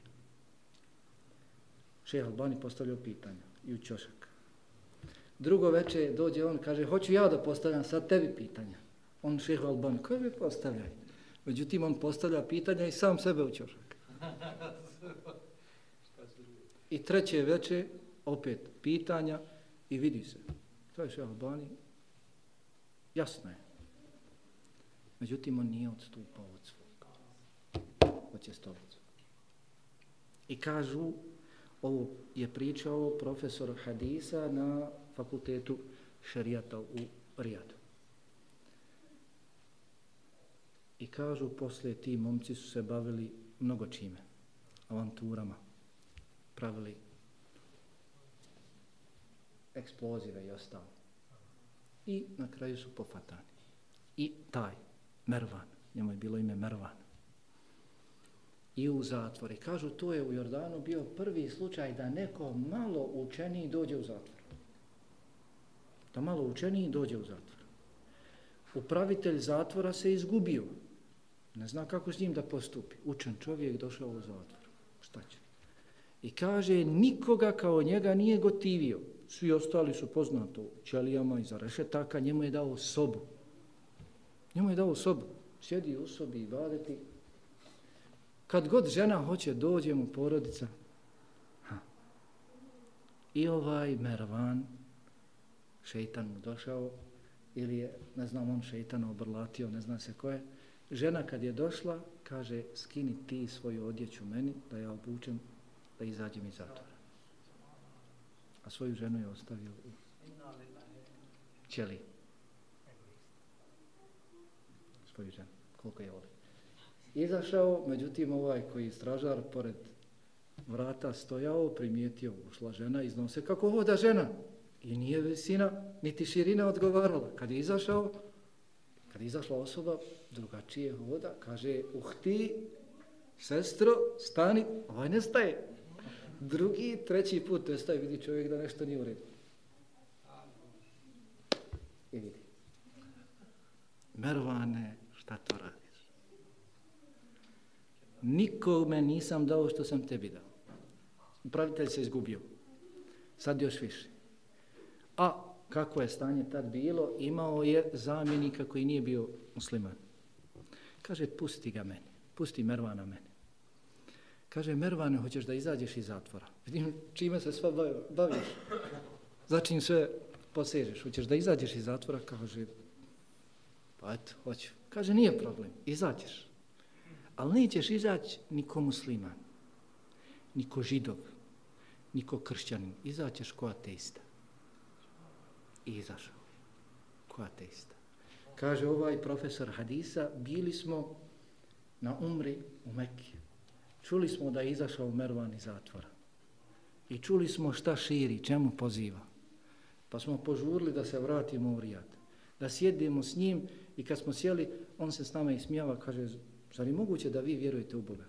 Šeha Albani postavljao pitanja i u čošak. Drugo večer dođe on, kaže, hoću ja da postavljam sad tebi pitanja. On šeha Albani, koje bi postavljaj? Međutim, on postavlja pitanja i sam sebe u čošak. I treće veče, opet pitanja i vidi se. To je šeh Albani, jasno je. Međutim, on nije odstupao od svog. Od stolicu. I kažu, ovo je pričao profesor Hadisa na fakultetu šarijata u Rijadu. I kažu, poslije ti momci su se bavili mnogo čime, avanturama, pravili eksplozive i ostalo. I na kraju su pofatani. I taj, Mervan, njemu je bilo ime Mervan, i u zatvor. I kažu, to je u Jordanu bio prvi slučaj da neko malo učeniji dođe u zatvor. Da malo učeniji dođe u zatvor. Upravitelj zatvora se izgubio. Ne zna kako s njim da postupi. Učen čovjek došao u zatvor. Šta će? I kaže, nikoga kao njega nije gotivio. Svi ostali su poznato u ćelijama iza rešetaka. Njemu je dao sobu. Njemu je dao sobu. Sjedi u sobi i badeti. Kad god žena hoće dođe mu porodica. Ha. I ovaj Mervan, šeitan mu došao, ili je, ne znam, on šeitana obrlatio, ne zna se ko je. Žena kad je došla, kaže, skini ti svoju odjeću meni, da ja obučem, da izađem iz zatvora. A svoju ženu je ostavio u ćeli. Svoju ženu, koliko je voli izašao, međutim ovaj koji stražar pored vrata stojao, primijetio, ušla žena, iznose kako hoda žena. I nije visina, niti širina odgovarala. Kad je izašao, kad je izašla osoba, drugačije hoda, kaže, uhti, sestro, stani, ovaj ne staje. Drugi, treći put ne staje, vidi čovjek da nešto nije u redu. I vidi. Mervane, šta to radiš? nikome nisam dao što sam tebi dao. Upravitelj se izgubio. Sad još više. A kako je stanje tad bilo, imao je zamjenika koji nije bio musliman. Kaže, pusti ga meni. Pusti Mervana meni. Kaže, Mervane, hoćeš da izađeš iz zatvora? Vidim, čime se sva baviš? Začin sve posežeš. Hoćeš da izađeš iz zatvora? Kaže, pa eto, hoću. Kaže, nije problem, izađeš. Ali nećeš izaći niko musliman, niko židov, niko kršćanin. Izaćeš ko ateista. I izašao. Ko ateista. Kaže ovaj profesor Hadisa, bili smo na umri u Mekki. Čuli smo da je izašao Mervan iz zatvora. I čuli smo šta širi, čemu poziva. Pa smo požurili da se vratimo u Rijad. Da sjedimo s njim i kad smo sjeli, on se s nama ismijava, kaže, Zar je moguće da vi vjerujete u Boga?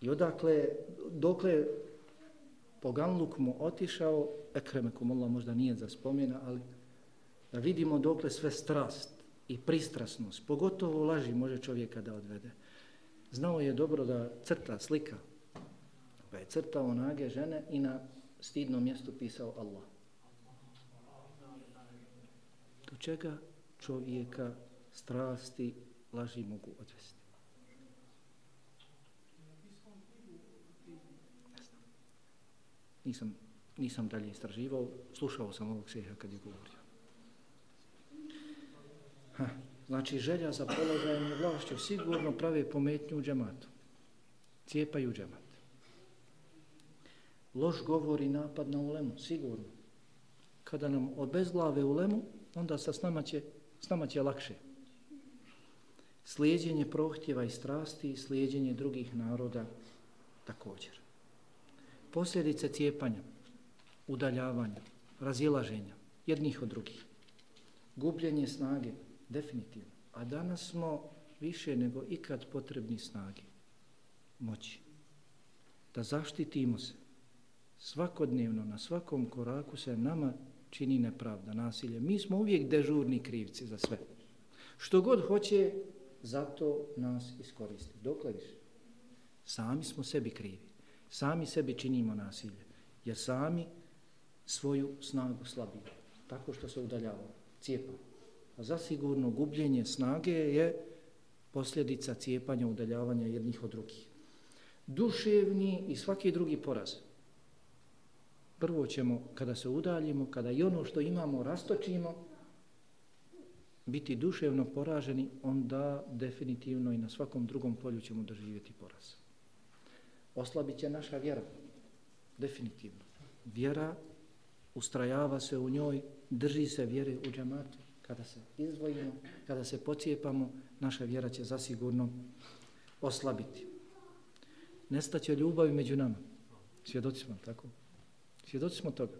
I odakle, dokle poganluk mu otišao, ekremekum Allah možda nije za spomena, ali da vidimo dokle sve strast i pristrasnost, pogotovo laži može čovjeka da odvede. Znao je dobro da crta, slika, pa je crtao nage žene i na stidnom mjestu pisao Allah. Do čega čovjeka strasti laži mogu odvesti? Nisam, nisam dalje istraživao, slušao sam ovog seha kad je govorio. Ha, znači želja za položajem i vlašću sigurno prave pometnju u džematu. Cijepaju džemat. Loš govori napad na ulemu, sigurno. Kada nam obezglave ulemu, onda sa s nama će, s nama će lakše. Slijedjenje prohtjeva i strasti i slijedjenje drugih naroda također. Posljedice cijepanja, udaljavanja, razilaženja jednih od drugih. Gubljenje snage, definitivno. A danas smo više nego ikad potrebni snage, moći. Da zaštitimo se. Svakodnevno, na svakom koraku se nama čini nepravda, nasilje. Mi smo uvijek dežurni krivci za sve. Što god hoće, zato nas iskoristi. Dokle više? Sami smo sebi krivi. Sami sebi činimo nasilje. Jer sami svoju snagu slabimo. Tako što se udaljavamo. Cijepamo. A zasigurno gubljenje snage je posljedica cijepanja, udaljavanja jednih od drugih. Duševni i svaki drugi poraz. Prvo ćemo, kada se udaljimo, kada i ono što imamo rastočimo, biti duševno poraženi, onda definitivno i na svakom drugom polju ćemo doživjeti poraz. Oslabit će naša vjera. Definitivno. Vjera ustrajava se u njoj, drži se vjere u džamatu. Kada se izdvojimo, kada se pocijepamo, naša vjera će zasigurno oslabiti. Nestaće ljubavi među nama. Svjedoci smo, tako? Svjedoci smo toga.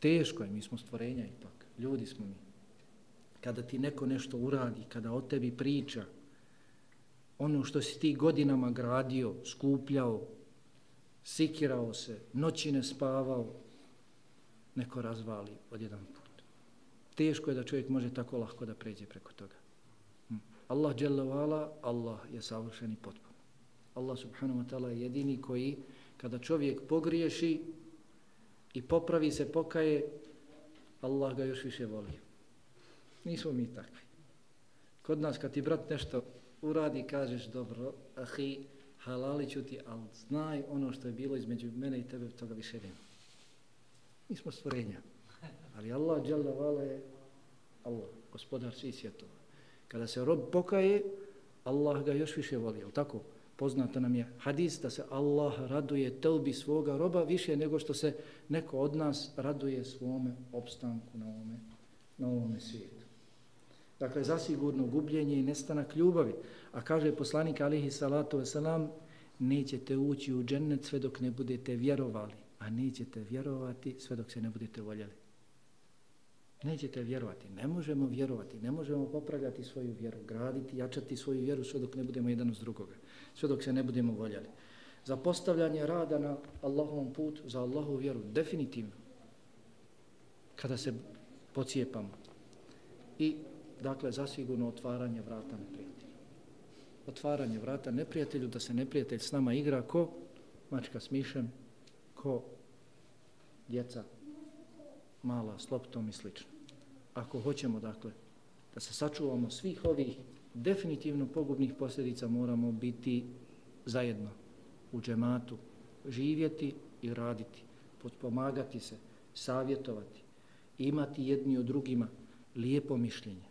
Teško je, mi smo stvorenja ipak. Ljudi smo mi. Kada ti neko nešto uradi, kada o tebi priča, ono što si ti godinama gradio, skupljao, sikirao se, noći ne spavao, neko razvali od jedan put. Teško je da čovjek može tako lahko da pređe preko toga. Hm. Allah dželle Allah je savršen i potpun. Allah subhanahu wa ta'ala je jedini koji kada čovjek pogriješi i popravi se, pokaje, Allah ga još više voli. Nismo mi takvi. Kod nas kad ti brat nešto uradi, kažeš dobro, ahi, halali ću ti, ali znaj ono što je bilo između mene i tebe, toga više nema. Mi smo stvorenja. Ali Allah, dželle Vala je Allah, gospodar svih svjetova. Kada se rob pokaje, Allah ga još više voli, je tako? Poznato nam je hadis da se Allah raduje telbi svoga roba više nego što se neko od nas raduje svome opstanku na ovome, na ovome svijetu. Dakle, zasigurno gubljenje i nestanak ljubavi. A kaže poslanik alihi salatu wasalam, nećete ući u džennet sve dok ne budete vjerovali, a nećete vjerovati sve dok se ne budete voljeli. Nećete vjerovati, ne možemo vjerovati, ne možemo popravljati svoju vjeru, graditi, jačati svoju vjeru sve dok ne budemo jedan uz drugoga, sve dok se ne budemo voljeli. Za postavljanje rada na Allahovom put, za Allahovu vjeru, definitivno, kada se pocijepamo. I dakle, zasigurno otvaranje vrata neprijatelju. Otvaranje vrata neprijatelju, da se neprijatelj s nama igra ko mačka s mišem, ko djeca mala s loptom i slično. Ako hoćemo, dakle, da se sačuvamo svih ovih definitivno pogubnih posljedica, moramo biti zajedno u džematu, živjeti i raditi, potpomagati se, savjetovati, imati jedni od drugima lijepo mišljenje.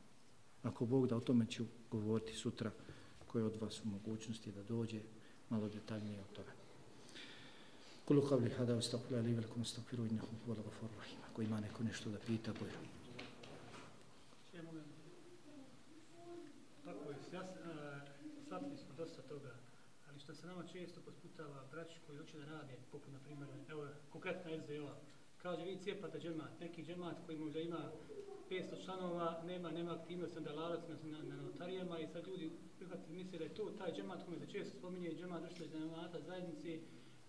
Ako Bog da o tome ću govoriti sutra koje od vas u mogućnosti da dođe malo detaljnije o tome. Kulu kavli hada ustakula li velikom ustakfiru inna hum hvala gafur rahim. Ako ima neko nešto da pita, bojro. Tako je, ja, uh, shvatili smo dosta toga, ali što se nama često posputava braći koji hoće da rade, poput na primjer, evo konkretna SDO, kaže vi cijepate džemat, neki džemat koji možda ima 500 članova, nema, nema aktivnosti onda lalac na, na, na notarijama i sad ljudi prihvatili misle da je to taj džemat koji se često spominje, džemat društva džemata zajednice,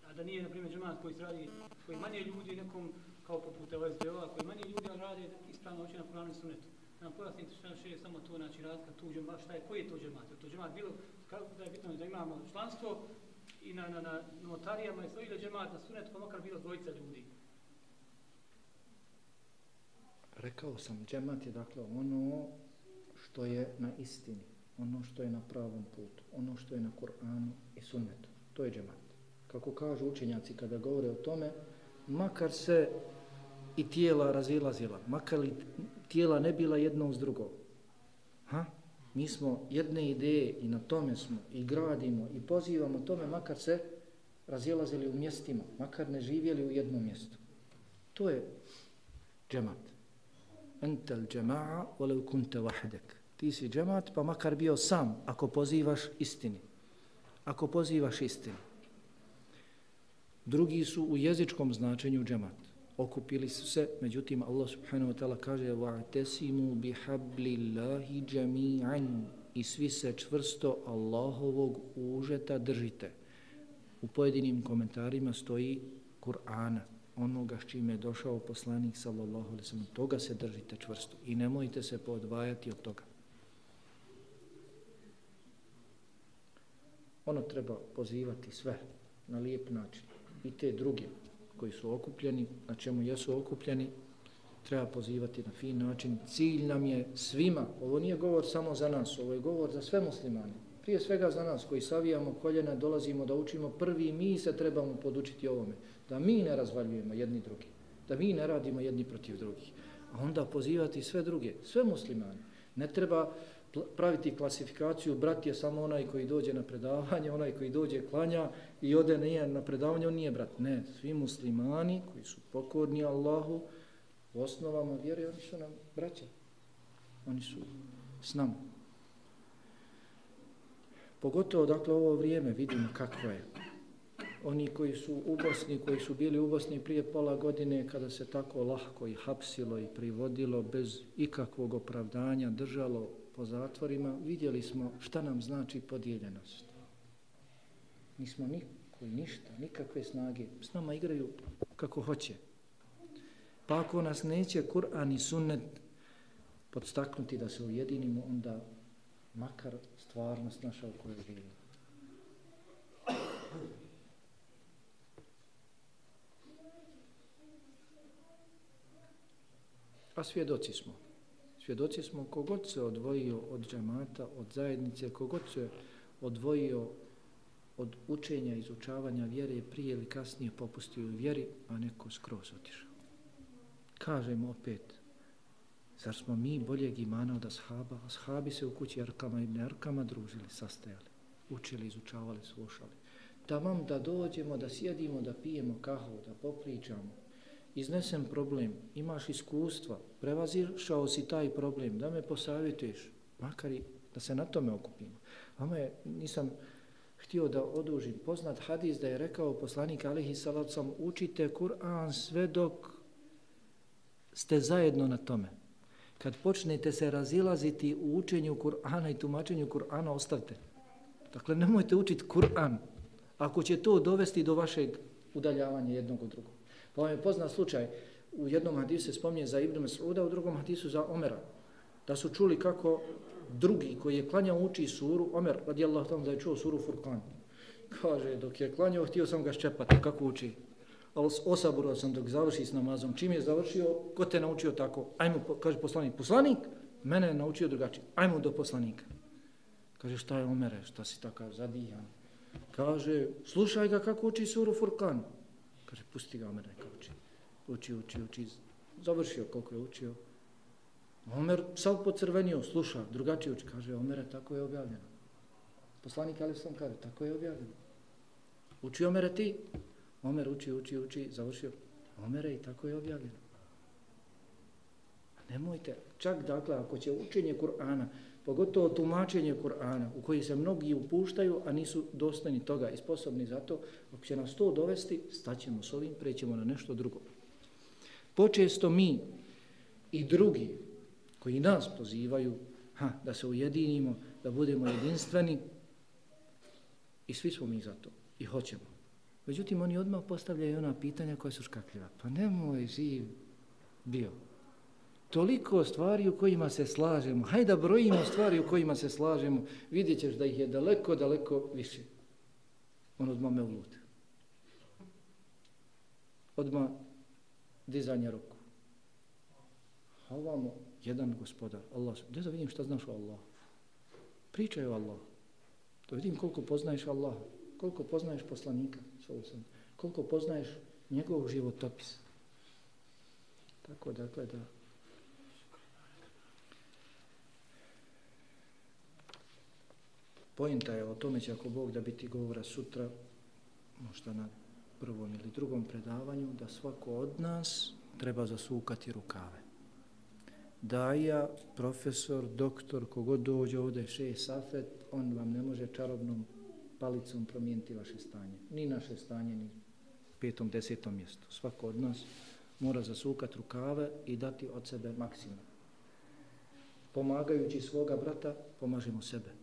a da nije, na primjer, džemat koji se radi, koji manje ljudi nekom, kao poput LSD-ova, koji manje ljudi rade ispravno oči na Kur'anu i Sunnetu. Da nam pojasnite šta je samo to, znači razlika tu džemat, šta je, koji je to džemat? Je to džemat bilo, kako da je bitno da imamo članstvo i na, na, na notarijama i svojih džemat na Sunnetu, pa makar bilo dvojica ljudi. Rekao sam, džemat je dakle ono što je na istini, ono što je na pravom putu, ono što je na Kur'anu i sunnetu. To je džemat. Kako kažu učenjaci kada govore o tome, makar se i tijela razilazila, makar li tijela ne bila jedno uz drugo. Ha? Mi smo jedne ideje i na tome smo i gradimo i pozivamo tome, makar se razilazili u mjestima, makar ne živjeli u jednom mjestu. To je džemat Entel al džema'a volev kunte vahdek. Ti si džemat, pa makar bio sam, ako pozivaš istini. Ako pozivaš istini Drugi su u jezičkom značenju džemat. Okupili su se, međutim Allah subhanahu wa ta'ala kaže وَعْتَسِمُوا بِحَبْلِ اللَّهِ جَمِيعًا i svi se čvrsto Allahovog užeta držite. U pojedinim komentarima stoji Kur'ana, onoga s čime je došao poslanik sallallahu alaihi sallam. Toga se držite čvrsto i nemojte se podvajati od toga. Ono treba pozivati sve na lijep način. I te druge koji su okupljeni, na čemu jesu okupljeni, treba pozivati na fin način. Cilj nam je svima, ovo nije govor samo za nas, ovo je govor za sve muslimane. Prije svega za nas koji savijamo koljena, dolazimo da učimo prvi, mi se trebamo podučiti ovome da mi ne razvaljujemo jedni drugi, da mi ne radimo jedni protiv drugih, a onda pozivati sve druge, sve muslimane. Ne treba praviti klasifikaciju, brat je samo onaj koji dođe na predavanje, onaj koji dođe klanja i ode nije na predavanje, on nije brat. Ne, svi muslimani koji su pokorni Allahu, u osnovama vjere, oni su nam braća. Oni su s nama. Pogotovo, dakle, ovo vrijeme vidimo kakvo je oni koji su u Bosni, koji su bili u Bosni prije pola godine, kada se tako lahko i hapsilo i privodilo bez ikakvog opravdanja, držalo po zatvorima, vidjeli smo šta nam znači podijeljenost. Nismo niko i ništa, nikakve snage. S nama igraju kako hoće. Pa ako nas neće Kur'an i sunnet podstaknuti da se ujedinimo, onda makar stvarnost naša u kojoj živimo. A svjedoci smo. Svjedoci smo kogod se odvojio od džamata, od zajednice, kogod se odvojio od učenja, izučavanja vjere, prije ili kasnije popustio vjeri, a neko skroz otišao. Kažemo opet, zar smo mi boljeg imana od ashaba? Ashabi se u kući Arkama i Arkama družili, sastajali, učili, izučavali, slušali. Da da dođemo, da sjedimo, da pijemo kahu, da popričamo, iznesem problem, imaš iskustva, prevazišao si taj problem, da me posavjetuješ, makar i da se na tome okupimo. Vama je, nisam htio da odužim, poznat hadis da je rekao poslanik Alihi Salacom, učite Kur'an sve dok ste zajedno na tome. Kad počnete se razilaziti u učenju Kur'ana i tumačenju Kur'ana, ostavite. Dakle, nemojte učiti Kur'an ako će to dovesti do vašeg udaljavanja jednog od drugog. Pa vam je poznat slučaj, u jednom hadisu se spominje za Ibn Mas'uda, u drugom hadisu za Omera. Da su čuli kako drugi koji je klanjao uči suru, Omer radijallahu tamo da je čuo suru Furkan. Kaže, dok je klanjao, htio sam ga ščepati, kako uči. Ali osaburao sam dok završi s namazom. Čim je završio, ko te naučio tako? Ajmo, kaže poslanik, poslanik? Mene je naučio drugačije. Ajmo do poslanika. Kaže, šta je Omere, šta si takav zadijan? Kaže, slušaj ga kako uči suru Furkan. Kaže, pusti ga, Omer, neka uči. Uči, uči, uči. Završio koliko je učio. Omer sav pocrvenio, sluša, drugačije uči. Kaže, Omer, tako je objavljeno. Poslanik Ali sam kaže, tako je objavljeno. Uči Omer, ti. Omer uči, uči, uči, završio. Omer, i tako je objavljeno. Nemojte, čak dakle, ako će učenje Kur'ana, pogotovo tumačenje Kur'ana u koji se mnogi upuštaju, a nisu dostani toga i sposobni za to, ako će nas to dovesti, staćemo s ovim, prećemo na nešto drugo. Počesto mi i drugi koji nas pozivaju ha, da se ujedinimo, da budemo jedinstveni i svi smo mi za to i hoćemo. Međutim, oni odmah postavljaju ona pitanja koja su škakljiva. Pa nemoj živ bio. Toliko stvari u kojima se slažemo. Hajde da brojimo stvari u kojima se slažemo. Vidjet ćeš da ih je daleko, daleko više. On odmah me uluta. Odmah dizanje ruku. A ovamo jedan gospodar, Allah. Gdje da vidim šta znaš o Allah? Pričaj o Allah. Da vidim koliko poznaješ Allah. Koliko poznaješ poslanika. Koliko poznaješ njegov životopis. Tako dakle da Pojenta je o tome će ako Bog da biti govora sutra, možda na prvom ili drugom predavanju, da svako od nas treba zasukati rukave. Da ja, profesor, doktor, kogod dođe ovdje, še safet, on vam ne može čarobnom palicom promijeniti vaše stanje. Ni naše stanje, ni petom, desetom mjestu. Svako od nas mora zasukati rukave i dati od sebe maksimum. Pomagajući svoga brata, pomažemo sebe.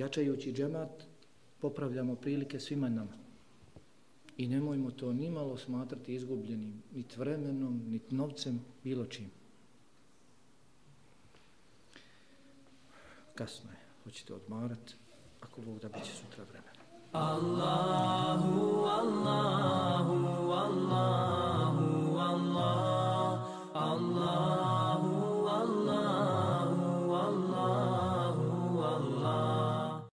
Jačajući džemat, popravljamo prilike svima nama. I nemojmo to nimalo smatrati izgubljenim, ni vremenom, ni novcem, bilo čim. Kasno je, hoćete odmarati, ako Bog da biće sutra vremena. Allahu, Allahu, Allahu.